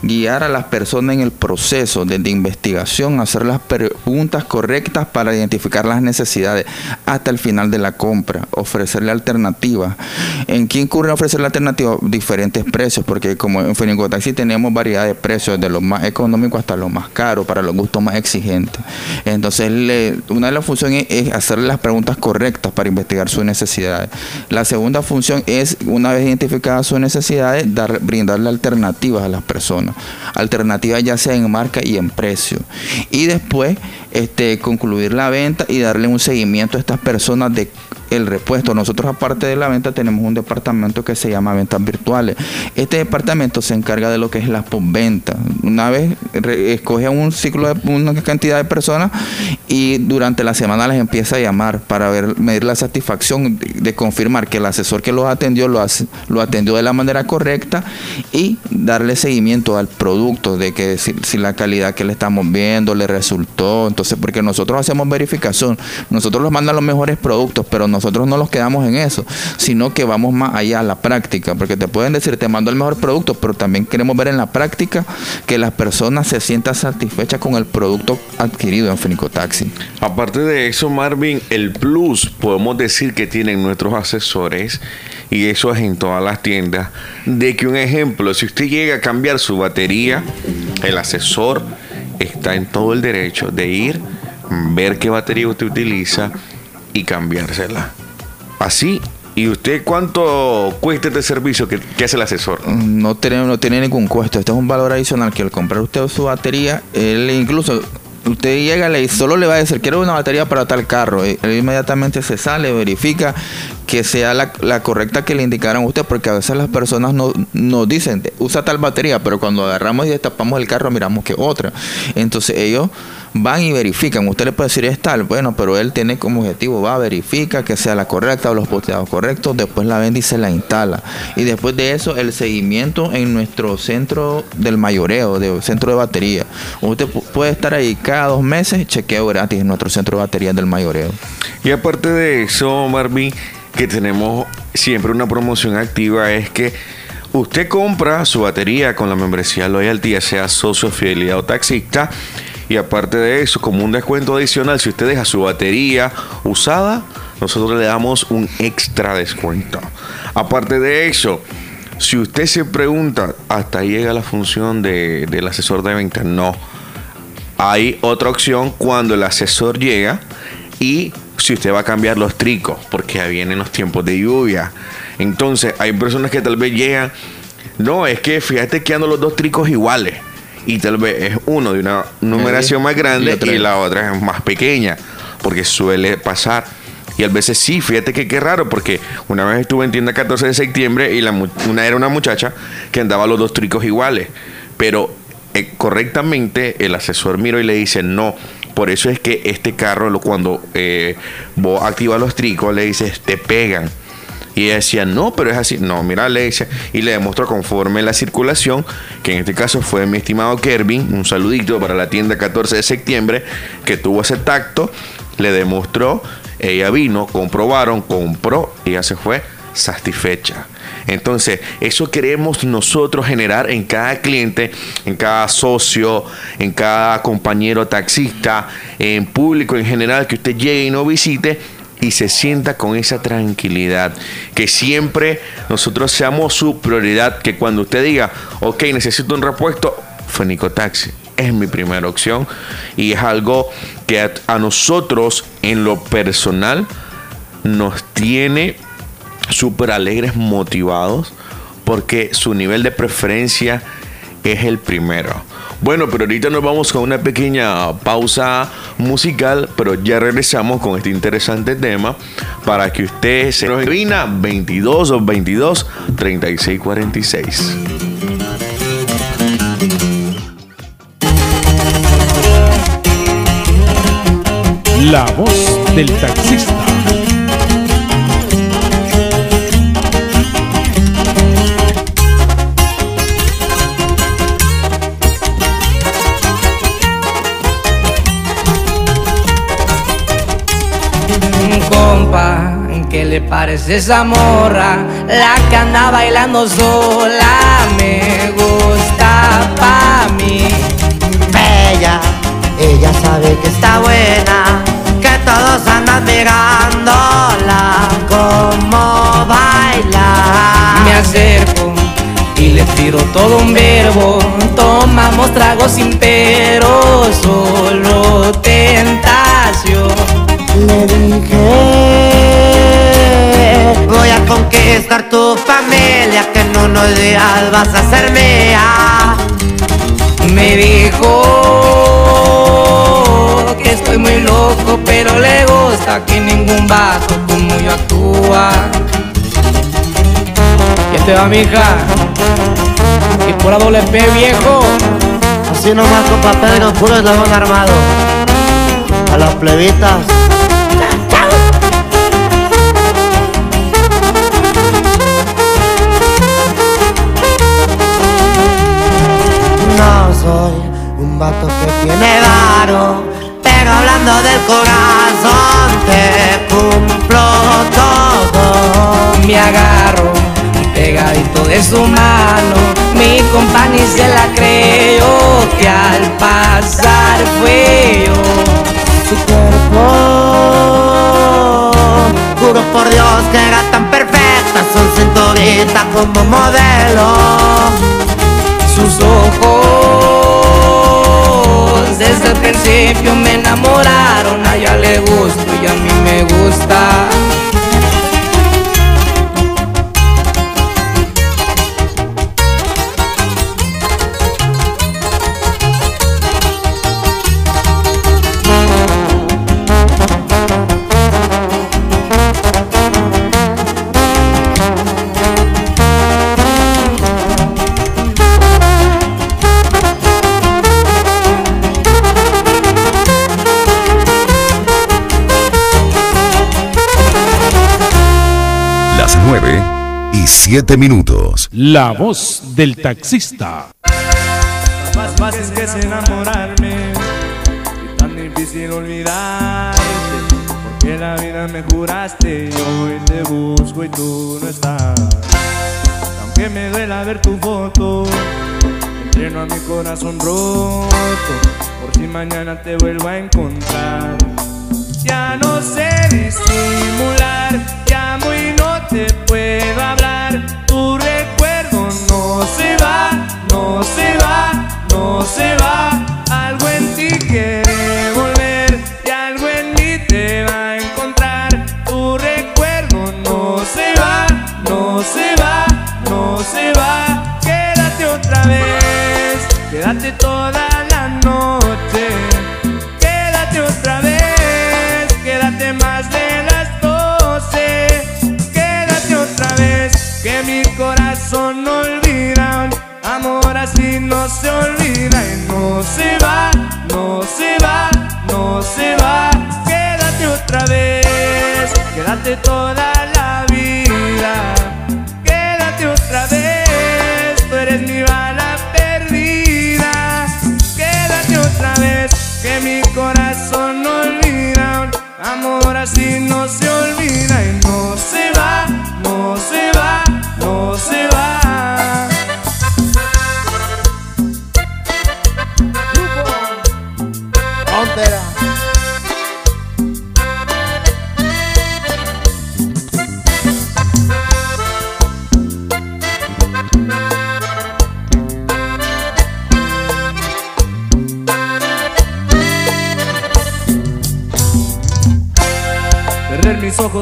Guiar a las personas en el proceso de, de investigación, hacer las preguntas correctas para identificar las necesidades hasta el final de la compra, ofrecerle alternativas. ¿En qué incurre ofrecerle alternativas? Diferentes precios, porque como en Fenicotaxi tenemos variedad de precios, de los más económicos hasta los más caros, para los gustos más exigentes. Entonces, le- una de las funciones es, es hacerle las preguntas correctas para investigar sus necesidades. La segunda función es, una vez identificadas sus necesidades, dar, brindarle alternativas a las personas. Alternativas ya sea en marca y en precio. Y después, este, concluir la venta y darle un seguimiento a estas personas de el repuesto. Nosotros aparte de la venta tenemos un departamento que se llama ventas virtuales. Este departamento se encarga de lo que es la postventa. Una vez escoge un ciclo de una cantidad de personas y durante la semana les empieza a llamar para ver, medir la satisfacción de, confirmar que el asesor que los atendió lo, hace- lo atendió de la manera correcta y darle seguimiento al producto, de que si, si la calidad que le estamos viendo le resultó. Entonces, porque nosotros hacemos verificación, nosotros los mandan los mejores productos, pero nosotros no los quedamos en eso, sino que vamos más allá a la práctica, porque te pueden decir, te mando el mejor producto, pero también queremos ver en la práctica que las personas se sientan satisfechas con el producto adquirido en Finicotaxi. Aparte de eso, Marvin, el plus podemos decir que tienen nuestros asesores y eso es en todas las tiendas. De que un ejemplo, si usted llega a cambiar su batería, el asesor está en todo el derecho de ir, ver qué batería usted utiliza y cambiársela. Así. ¿Y usted cuánto cuesta este servicio que, que hace el asesor? No tiene, no tiene ningún costo. Este es un valor adicional que al comprar usted su batería, él incluso usted llega y solo le va a decir quiero una batería para tal carro. Él inmediatamente se sale, verifica que sea la, la correcta que le indicaron a usted, porque a veces las personas no, nos dicen usa tal batería, pero cuando agarramos y destapamos el carro miramos que otra. Entonces ellos van y verifican. Usted le puede decir es tal, bueno, pero él tiene como objetivo, va, verifica que sea la correcta o los posteados correctos, después la vende y se la instala. Y después de eso, el seguimiento en nuestro centro del mayoreo, de centro de batería. Usted pu- puede estar ahí cada dos meses, chequeo gratis en nuestro centro de batería del mayoreo. Y aparte de eso, Marvin, que tenemos siempre una promoción activa es que usted compra su batería con la membresía Loyalty, ya sea socio, fidelidad o taxista. Y aparte de eso, como un descuento adicional, si usted deja su batería usada, nosotros le damos un extra descuento. Aparte de eso, si usted se pregunta, hasta llega la función de- del asesor de venta, no. Hay otra opción cuando el asesor llega y si usted va a cambiar los tricos, porque ya vienen los tiempos de lluvia. Entonces, hay personas que tal vez llegan, no, es que fíjate que ando los dos tricos iguales. Y tal vez es uno de una numeración más grande Y la otra es más pequeña, porque suele pasar. Y a veces sí, fíjate que qué raro, porque una vez estuve en tienda 14 de septiembre y la, una era una muchacha que andaba los dos tricos iguales. Pero eh, correctamente el asesor miró y le dice, no, por eso es que este carro, cuando eh, vos activas los tricos, le dices, te pegan. Y ella decía, no, pero es así. No, mira, le decía. Y le demostró conforme la circulación, que en este caso fue mi estimado Kervin, un saludito para la tienda 14 de septiembre, que tuvo ese tacto, le demostró, ella vino, comprobaron, compró, y ella se fue satisfecha. Entonces, eso queremos nosotros generar en cada cliente, en cada socio, en cada compañero taxista, en público en general, que usted llegue y no visite y se sienta con esa tranquilidad. Que siempre nosotros seamos su prioridad. Que cuando usted diga, ok, necesito un repuesto, Fenico Taxi es mi primera opción. Y es algo que a, a nosotros, en lo personal, nos tiene súper alegres, motivados, porque su nivel de preferencia es el primero. Bueno, pero ahorita nos vamos con una pequeña pausa musical, pero ya regresamos con este interesante tema para que usted se nos escriba 22 o 22 36 46. La voz del taxista. ¿Qué le parece esa morra? La que anda bailando sola me gusta pa' mí. Bella, ella sabe que está buena, que todos andan mirándola como baila. Me acerco y le tiro todo un verbo. Tomamos tragos sin pero, solo tentación. Le dije, voy a conquistar tu familia, que en unos días vas a ser mía. Me dijo que estoy muy loco, pero le gusta que ningún vato como yo actúa. Y te va, mija. Y por la doble P, viejo. Así nomás con papel puro eslabón armado. A las plebitas. Un vato que tiene varo, pero hablando del corazón te cumplo todo. Me agarro pegadito de su mano, mi compañía se la creyó que al pasar fue yo. Su cuerpo, juro por Dios que era tan perfecta, son cinturita como modelo. Sus ojos desde el principio me enamoraron, a ella le gusto y a mí me gusta. 7 minutos. La voz del taxista. Más fácil que es enamorarme y tan difícil olvidarte Porque la vida me juraste y hoy te busco y tú no estás Aunque me duela ver tu foto Entreno a mi corazón roto Por si mañana te vuelvo a encontrar Ya no sé disimular Llamo y no te puedo hablar Tu recuerdo no se va, no se va, no se va quédate toda la vida. Quédate otra vez, tú eres mi bala perdida. Quédate otra vez, que mi corazón no olvida. Amor así no se olvida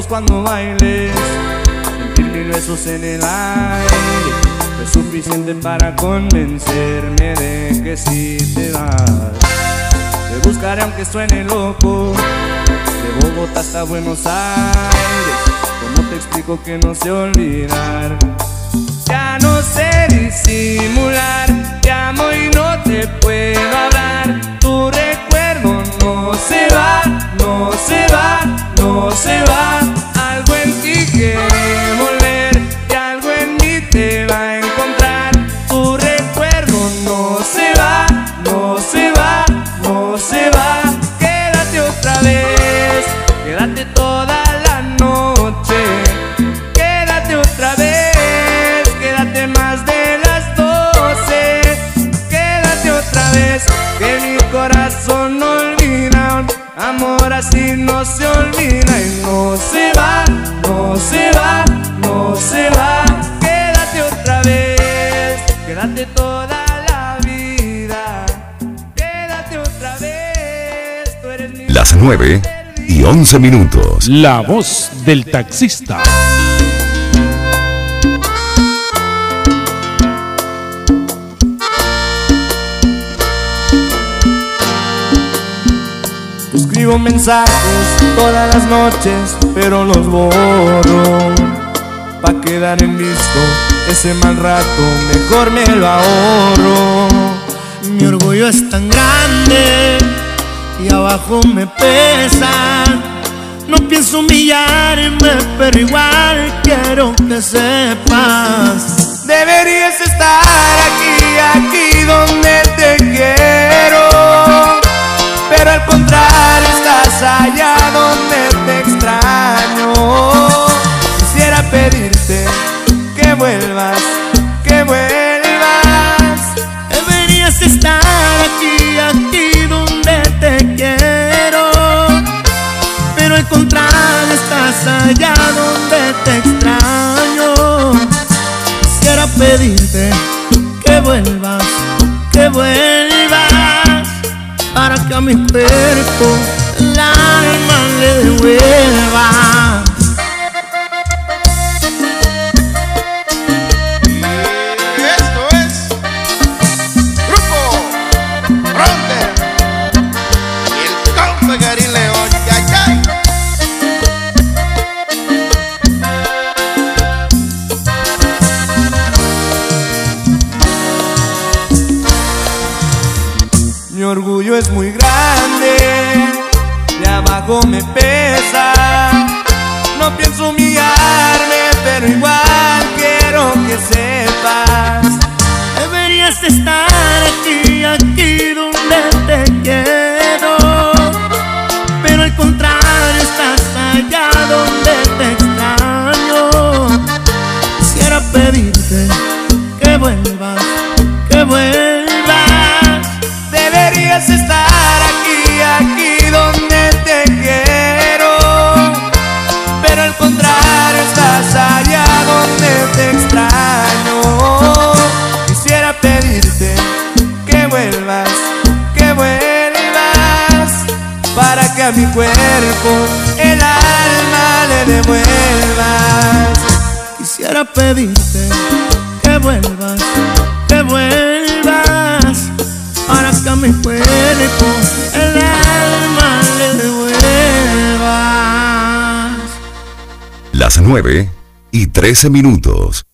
cuando bailes Sentir mil besos en el aire. Es suficiente para convencerme de que si te vas. Te buscaré aunque suene loco De Bogotá hasta Buenos Aires. ¿Cómo te explico que no sé olvidar? Ya no sé disimular Te amo y no te puedo hablar. Tu recuerdo no se va, no se va, no se va 9 y 11 minutos. La voz del taxista. Escribo mensajes todas las noches, pero los borro. Pa' quedar en visto ese mal rato, mejor me lo ahorro. Mi orgullo es tan grande y abajo me pesan. No pienso humillarme, pero igual quiero que sepas. Deberías estar aquí, aquí donde te quiero. Pero al contrario, estás allá donde te extraño. Quisiera pedirte que vuelvas, que vuelvas. Estás allá donde te extraño. Quisiera pedirte que vuelvas, que vuelvas. Para que a mi cuerpo el alma le devuelva. Abajo me pesa. Cuerpo el alma le devuelvas. Quisiera pedirte que vuelvas, que vuelvas. Para que a mi cuerpo el alma le devuelvas. Las 9 y 13 minutos.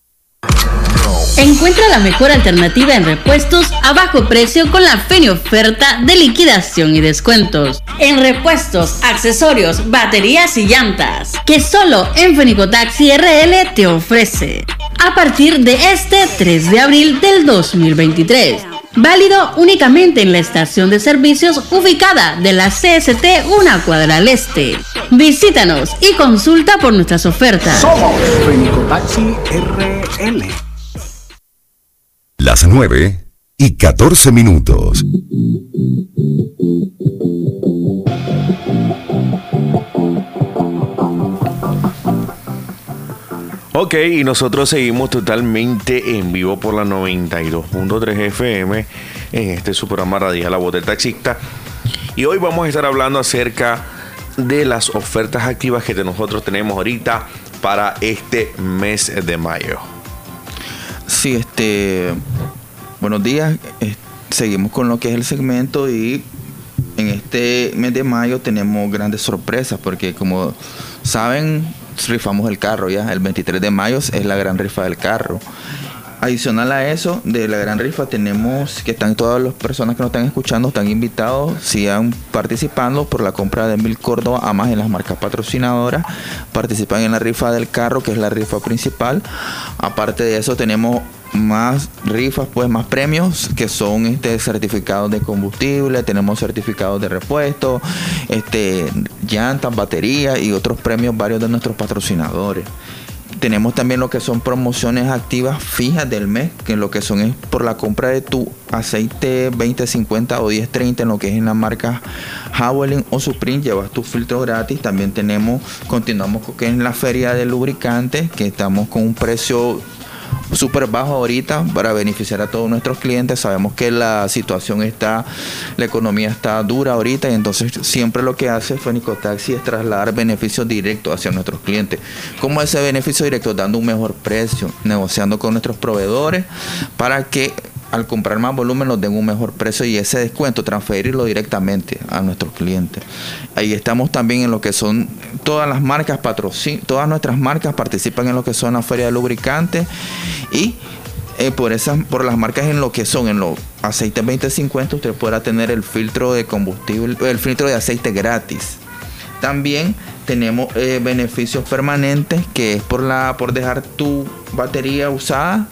Encuentra la mejor alternativa en repuestos a bajo precio con la Feni oferta de liquidación y descuentos. En repuestos, accesorios, baterías y llantas, que solo en Fenicotaxi RL te ofrece. A partir de este 3 de abril del 2023. Válido únicamente en la estación de servicios ubicada de la CST una cuadra al este. Visítanos y consulta por nuestras ofertas. Somos Fenicotaxi RL. Las 9 y 14 minutos. Ok, y nosotros seguimos totalmente en vivo por la 92.3 FM en este su programa La Voz del. Y hoy vamos a estar hablando acerca de las ofertas activas que nosotros tenemos ahorita para este mes de mayo. Sí, este. Buenos días. seguimos con lo que es el segmento y en este mes de mayo tenemos grandes sorpresas porque como saben, rifamos el carro ya. El 23 de mayo es la gran rifa del carro. Adicional a eso, de la gran rifa tenemos que están todas las personas que nos están escuchando, están invitados, sigan participando por la compra de Mil Córdoba, a más en las marcas patrocinadoras, participan en la rifa del carro, que es la rifa principal. Aparte de eso tenemos más rifas, pues más premios que son este certificados de combustible, tenemos certificados de repuesto, este llantas, baterías y otros premios varios de nuestros patrocinadores. Tenemos también lo que son promociones activas fijas del mes, que lo que son es por la compra de tu aceite 2050 o 1030 en lo que es en la marca Howelling o Supreme, llevas tu filtro gratis. También tenemos, continuamos con que es la feria de lubricantes, que estamos con un precio súper bajo ahorita para beneficiar a todos nuestros clientes. Sabemos que la situación está, la economía está dura ahorita y entonces siempre lo que hace Fenico Taxi es trasladar beneficios directos hacia nuestros clientes. ¿Cómo ese beneficio directo? Dando un mejor precio, negociando con nuestros proveedores para que al comprar más volumen nos den un mejor precio y ese descuento transferirlo directamente a nuestros clientes. Ahí estamos también en lo que son todas las marcas patrocin todas nuestras marcas participan en lo que son la feria de lubricantes y eh, por esas por las marcas en lo que son en los aceites 2050 usted podrá tener el filtro de combustible el filtro de aceite gratis también tenemos eh, beneficios permanentes que es por la por dejar tu batería usada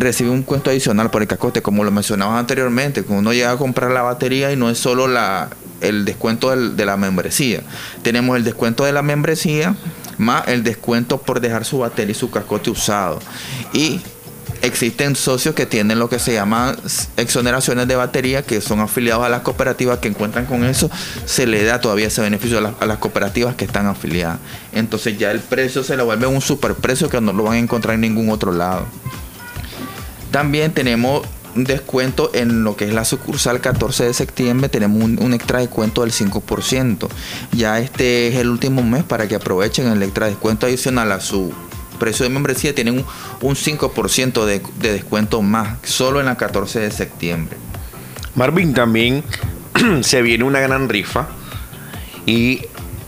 recibe un cuento adicional por el cascote como lo mencionabas anteriormente cuando uno llega a comprar la batería y no es solo la el descuento de la membresía tenemos el descuento de la membresía más el descuento por dejar su batería y su cascote usado y existen socios que tienen lo que se llama exoneraciones de batería, que son afiliados a las cooperativas que encuentran con eso, se le da todavía ese beneficio a, las- a las cooperativas que están afiliadas. Entonces ya el precio se le vuelve un superprecio que no lo van a encontrar en ningún otro lado. También tenemos un descuento en lo que es la sucursal 14 de septiembre, tenemos un, un extra descuento del 5%. Ya este es el último mes para que aprovechen el extra descuento adicional a su precio de membresía, tienen un, un 5% de, de descuento más, solo en la 14 de septiembre. Marvin, también <clears throat> se viene una gran rifa y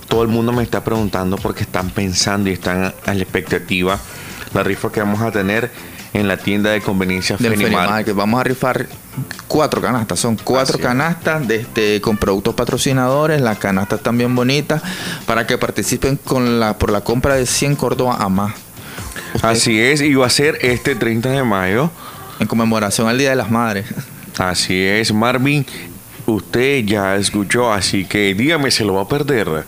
todo el mundo me está preguntando porque están pensando y están a la expectativa la rifa que vamos a tener en la tienda de conveniencia Del Fenimar. Fenimarket. Vamos a rifar cuatro canastas. Son cuatro Así canastas de este, con productos patrocinadores. Las canastas también bonitas para que participen con la, por la compra de 100 Córdoba a más. Así es, y va a ser este 30 de mayo. En conmemoración al Día de las Madres. <laughs> Así es, Marvin. Usted ya escuchó, así que dígame, ¿se lo va a perder?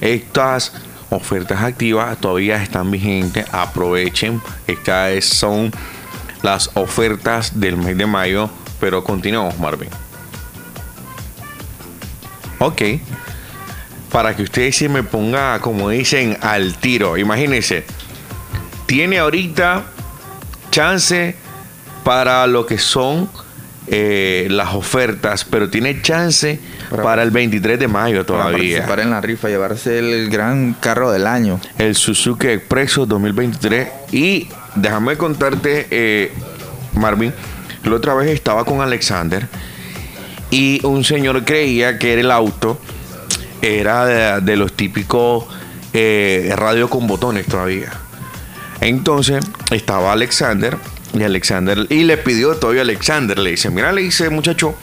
Estas ofertas activas todavía están vigentes. Aprovechen. Estas son las ofertas del mes de mayo. Pero continuamos, Marvin. Ok. Para que usted se me ponga, como dicen, al tiro. Imagínense. Tiene ahorita chance para lo que son eh, las ofertas, pero tiene chance para, el 23 de mayo Para todavía. participar en la rifa, llevarse el gran carro del año. El Suzuki Expresso 2023. Y déjame contarte, eh, Marvin, la otra vez estaba con Alexander y un señor creía que era el auto, era de, de los típicos eh, radio con botones todavía. Entonces estaba Alexander y Alexander y le pidió todavía a Alexander, le dice, mira, le dice muchacho,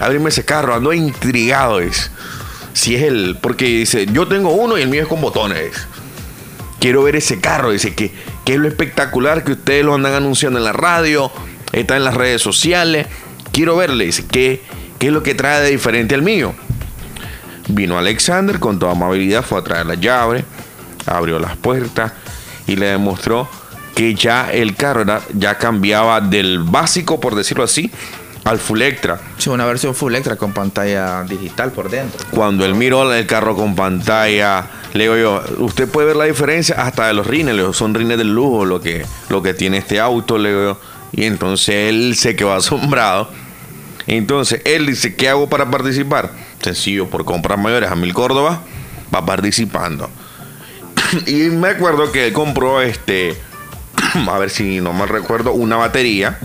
ábreme ese carro, ando intrigado es. Si es el, porque dice, yo tengo uno y el mío es con botones. Quiero ver ese carro, dice que, es lo espectacular que ustedes lo andan anunciando en la radio, está en las redes sociales. Quiero verle, dice, ¿qué, qué es lo que trae de diferente al mío? Vino Alexander con toda amabilidad, fue a traer la llave, abrió las puertas y le demostró que ya el carro era- ya cambiaba del básico, por decirlo así, al full extra. Sí, una versión full extra con pantalla digital por dentro. Cuando él miró el carro con pantalla, le digo yo, usted puede ver la diferencia hasta de los rines, le digo, son rines de lujo lo que, lo que tiene este auto, le digo yo. Y entonces él se quedó asombrado. Entonces él dice, ¿qué hago para participar? Sencillo, por compras mayores a Mil Córdoba, va participando. <clears throat> y me acuerdo que él compró este, <clears throat> a ver si no mal recuerdo, una batería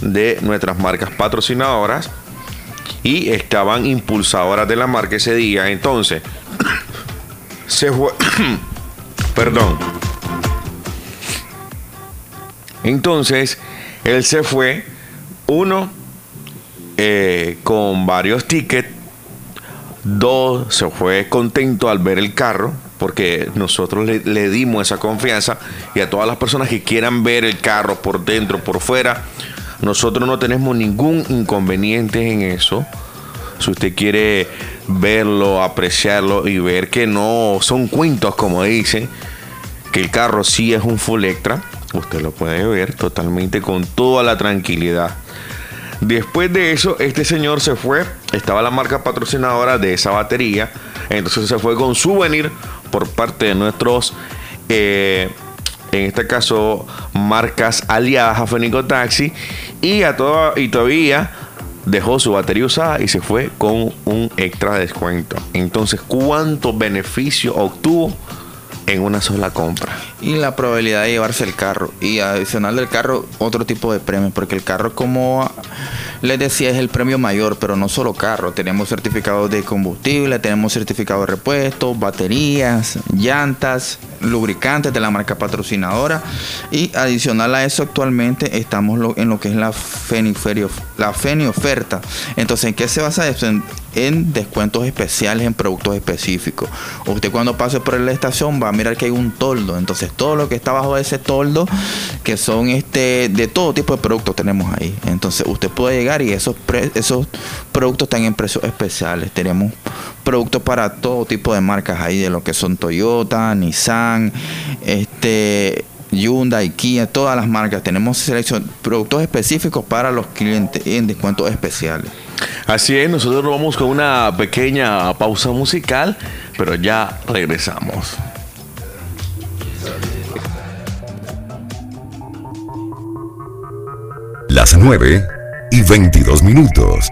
de nuestras marcas patrocinadoras y estaban impulsadoras de la marca ese día. Entonces, <clears throat> se fue. <clears throat> Perdón. Entonces, él se fue, uno, eh, con varios tickets, dos, se fue contento al ver el carro, porque nosotros le, dimos esa confianza y a todas las personas que quieran ver el carro por dentro, por fuera, nosotros no tenemos ningún inconveniente en eso. Si usted quiere verlo, apreciarlo y ver que no son cuentos, como dicen, que el carro sí es un full extra, usted lo puede ver totalmente con toda la tranquilidad. Después de eso, este señor se fue, estaba la marca patrocinadora de esa batería, entonces se fue con souvenir por parte de nuestros, eh, en este caso, marcas aliadas a Fenico Taxi, y, a toda, y todavía dejó su batería usada y se fue con un extra descuento. Entonces, ¿cuánto beneficio obtuvo en una sola compra? Y la probabilidad de llevarse el carro. Y adicional del carro, otro tipo de premios. Porque el carro como les decía, es el premio mayor, pero no solo carro. Tenemos certificados de combustible, tenemos certificados de repuesto, baterías, llantas, lubricantes de la marca patrocinadora. Y adicional a eso, actualmente estamos en lo que es la Feniferio, la Feni oferta. Entonces, ¿en qué se basa? En, en descuentos especiales en productos específicos. Usted cuando pase por la estación va a mirar que hay un toldo. Entonces, todo lo que está bajo ese toldo, que son este de todo tipo de productos tenemos ahí. Entonces, usted puede llegar y esos esos productos están en precios especiales. Tenemos productos para todo tipo de marcas ahí, de lo que son Toyota, Nissan, este Hyundai, Kia, todas las marcas. Tenemos selección productos específicos para los clientes en descuentos especiales. Así es, nosotros nos vamos con una pequeña pausa musical, pero ya regresamos. Las 9 y 22 minutos.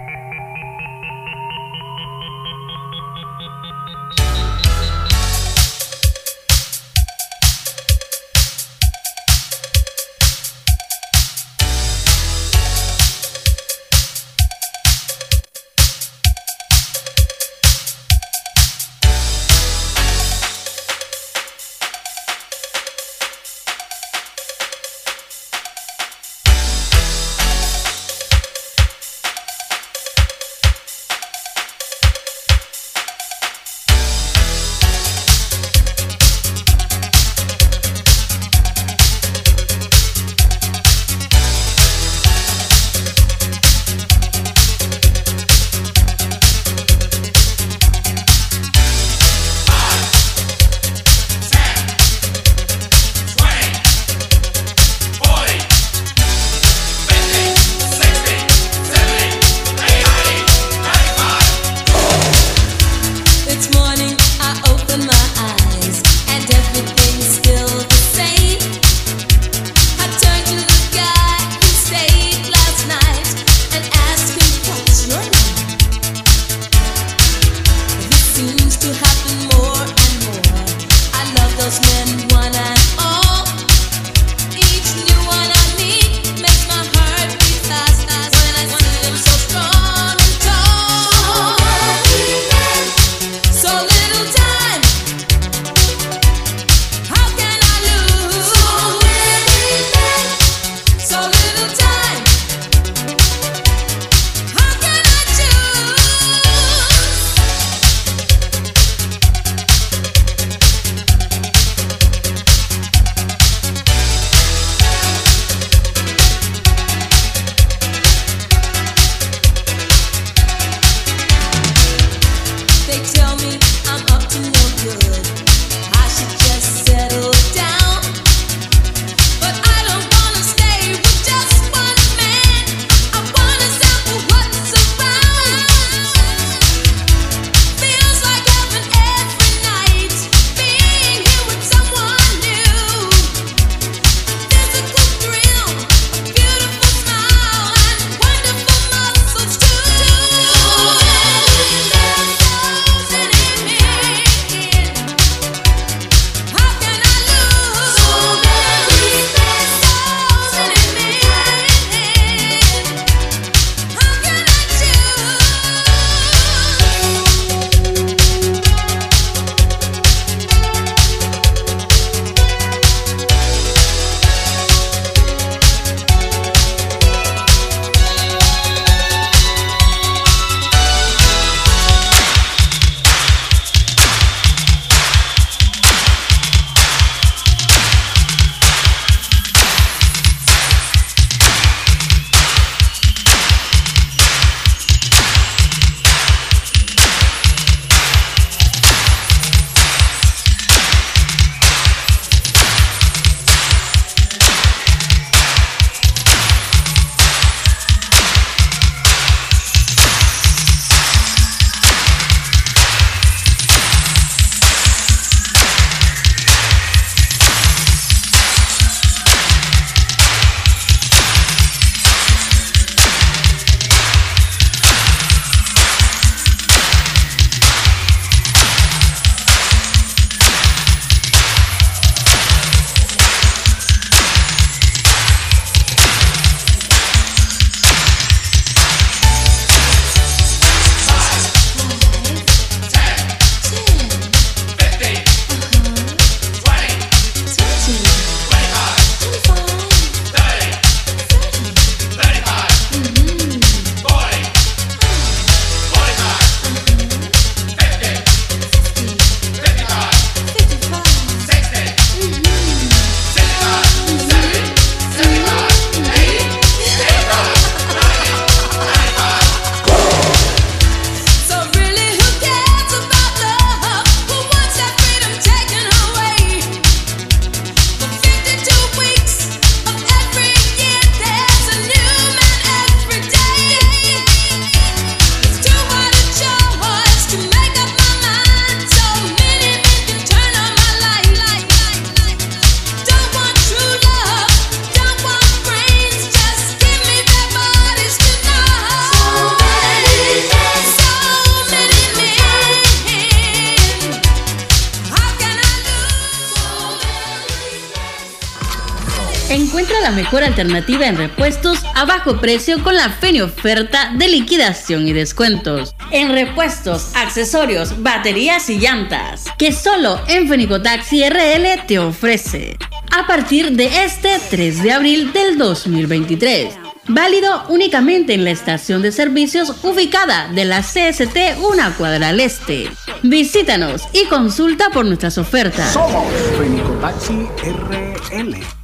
Mejor alternativa en repuestos a bajo precio con la Feni oferta de liquidación y descuentos. En repuestos, accesorios, baterías y llantas, que solo en Fenicotaxi RL te ofrece. A partir de este 3 de abril del 2023. Válido únicamente en la estación de servicios ubicada de la CST una cuadra al este. Visítanos y consulta por nuestras ofertas. Somos Fenicotaxi RL.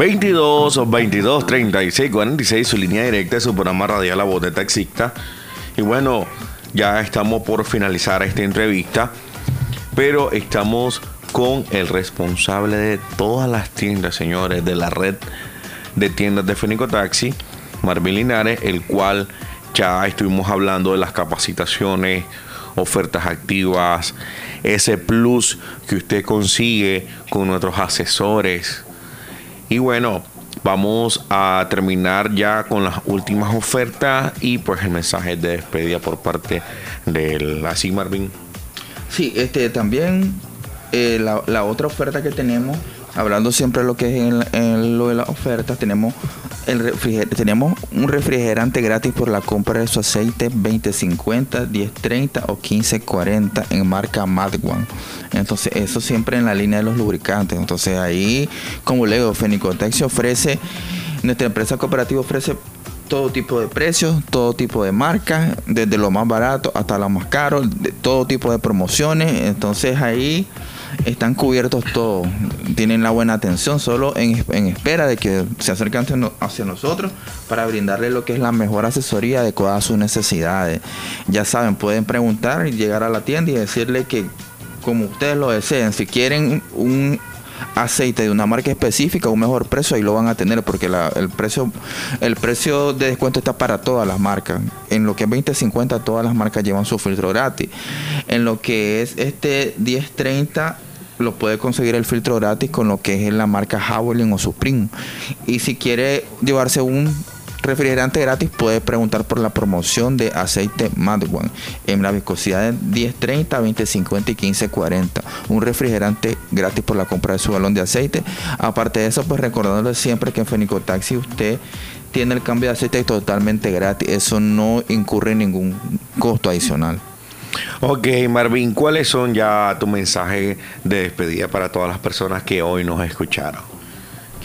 ...22 22 36 46 su línea directa de su programa radial La Voz de Taxista. Y bueno, ya estamos por finalizar esta entrevista, pero estamos con el responsable de todas las tiendas, señores, de la red de tiendas de Fenico Taxi, Marvin Linares, el cual ya estuvimos hablando de las capacitaciones, ofertas activas, ese plus que usted consigue con nuestros asesores. Y bueno, vamos a terminar ya con las últimas ofertas y pues el mensaje de despedida por parte del así Marvin. Sí, este también eh, la, la otra oferta que tenemos, hablando siempre de lo que es lo de las ofertas, tenemos un refrigerante gratis por la compra de su aceite 2050, 1030 o 1540 en marca Mad One. Entonces, eso siempre en la línea de los lubricantes. Entonces, ahí, como le digo, Fenicotex se ofrece, nuestra empresa cooperativa ofrece todo tipo de precios, todo tipo de marcas, desde lo más barato hasta lo más caro, todo tipo de promociones. Entonces ahí están cubiertos todos, tienen la buena atención, solo en, en espera de que se acerquen hacia, hacia nosotros para brindarle lo que es la mejor asesoría adecuada a sus necesidades. Ya saben, pueden preguntar y llegar a la tienda y decirle que como ustedes lo deseen, si quieren un aceite de una marca específica a un mejor precio ahí lo van a tener porque la- el precio el precio de descuento está para todas las marcas. En lo que es 2050 todas las marcas llevan su filtro gratis. En lo que es este 1030 lo puede conseguir el filtro gratis con lo que es la marca Howling o Supreme. Y si quiere llevarse un refrigerante gratis puede preguntar por la promoción de aceite Mad One en la viscosidad de 1030, 2050 y 1540. Un refrigerante gratis por la compra de su balón de aceite. Aparte de eso, pues recordándole siempre que en Fenico Taxi usted tiene el cambio de aceite totalmente gratis. Eso no incurre ningún costo adicional. Ok, Marvin, ¿cuáles son ya tu mensaje de despedida para todas las personas que hoy nos escucharon?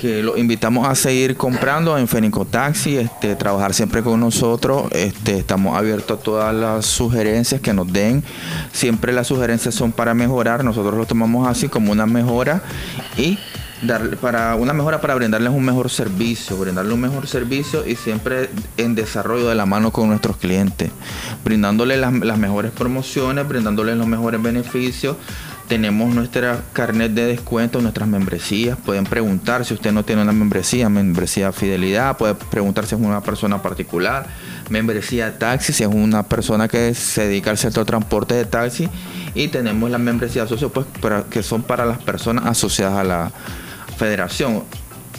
Que lo invitamos a seguir comprando en Fenico Taxi, este, trabajar siempre con nosotros, este, estamos abiertos a todas las sugerencias que nos den, siempre las sugerencias son para mejorar, nosotros lo tomamos así como una mejora y darle para una mejora para brindarles un mejor servicio, brindarle un mejor servicio y siempre en desarrollo de la mano con nuestros clientes, brindándoles las mejores promociones, brindándoles los mejores beneficios. Tenemos nuestra carnet de descuento, nuestras membresías. Pueden preguntar si usted no tiene una membresía, membresía fidelidad. Puede preguntar si es una persona particular. Membresía taxi, si es una persona que se dedica al sector transporte de taxi. Y tenemos la membresía socio, pues, que son para las personas asociadas a la federación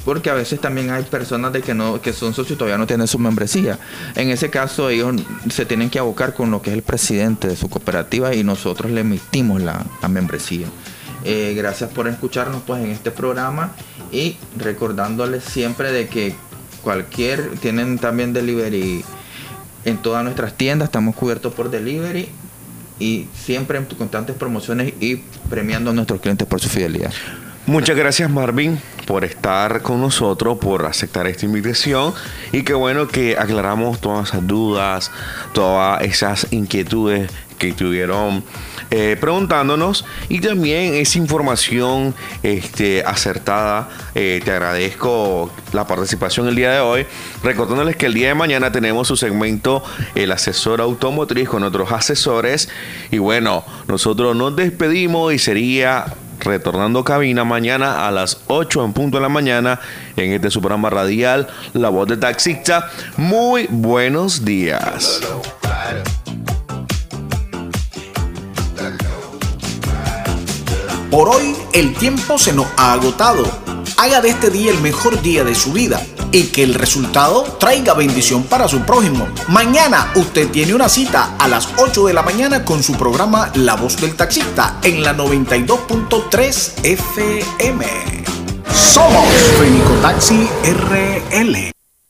porque a veces también hay personas de que no que son socios y todavía no tienen su membresía. En ese caso ellos se tienen que abocar con lo que es el presidente de su cooperativa y nosotros le emitimos la, membresía. Eh, gracias por escucharnos pues en este programa y recordándoles siempre de que cualquier tienen también delivery en todas nuestras tiendas, estamos cubiertos por delivery y siempre en constantes promociones y premiando a nuestros clientes por su fidelidad. Muchas gracias Marvin por estar con nosotros, por aceptar esta invitación. Y qué bueno que aclaramos todas esas dudas, todas esas inquietudes que estuvieron eh, preguntándonos. Y también esa información este, acertada. Eh, te agradezco la participación el día de hoy, recordándoles que el día de mañana tenemos su segmento El asesor automotriz con otros asesores. Y bueno, nosotros nos despedimos y sería retornando cabina mañana a las 8 en punto de la mañana en este su programa radial La Voz del Taxista. Muy buenos días. Por hoy el tiempo se nos ha agotado, haga de este día el mejor día de su vida y que el resultado traiga bendición para su prójimo. Mañana usted tiene una cita a las 8 de la mañana con su programa La Voz del Taxista en la 92.3 FM. Somos Fenico Taxi RL.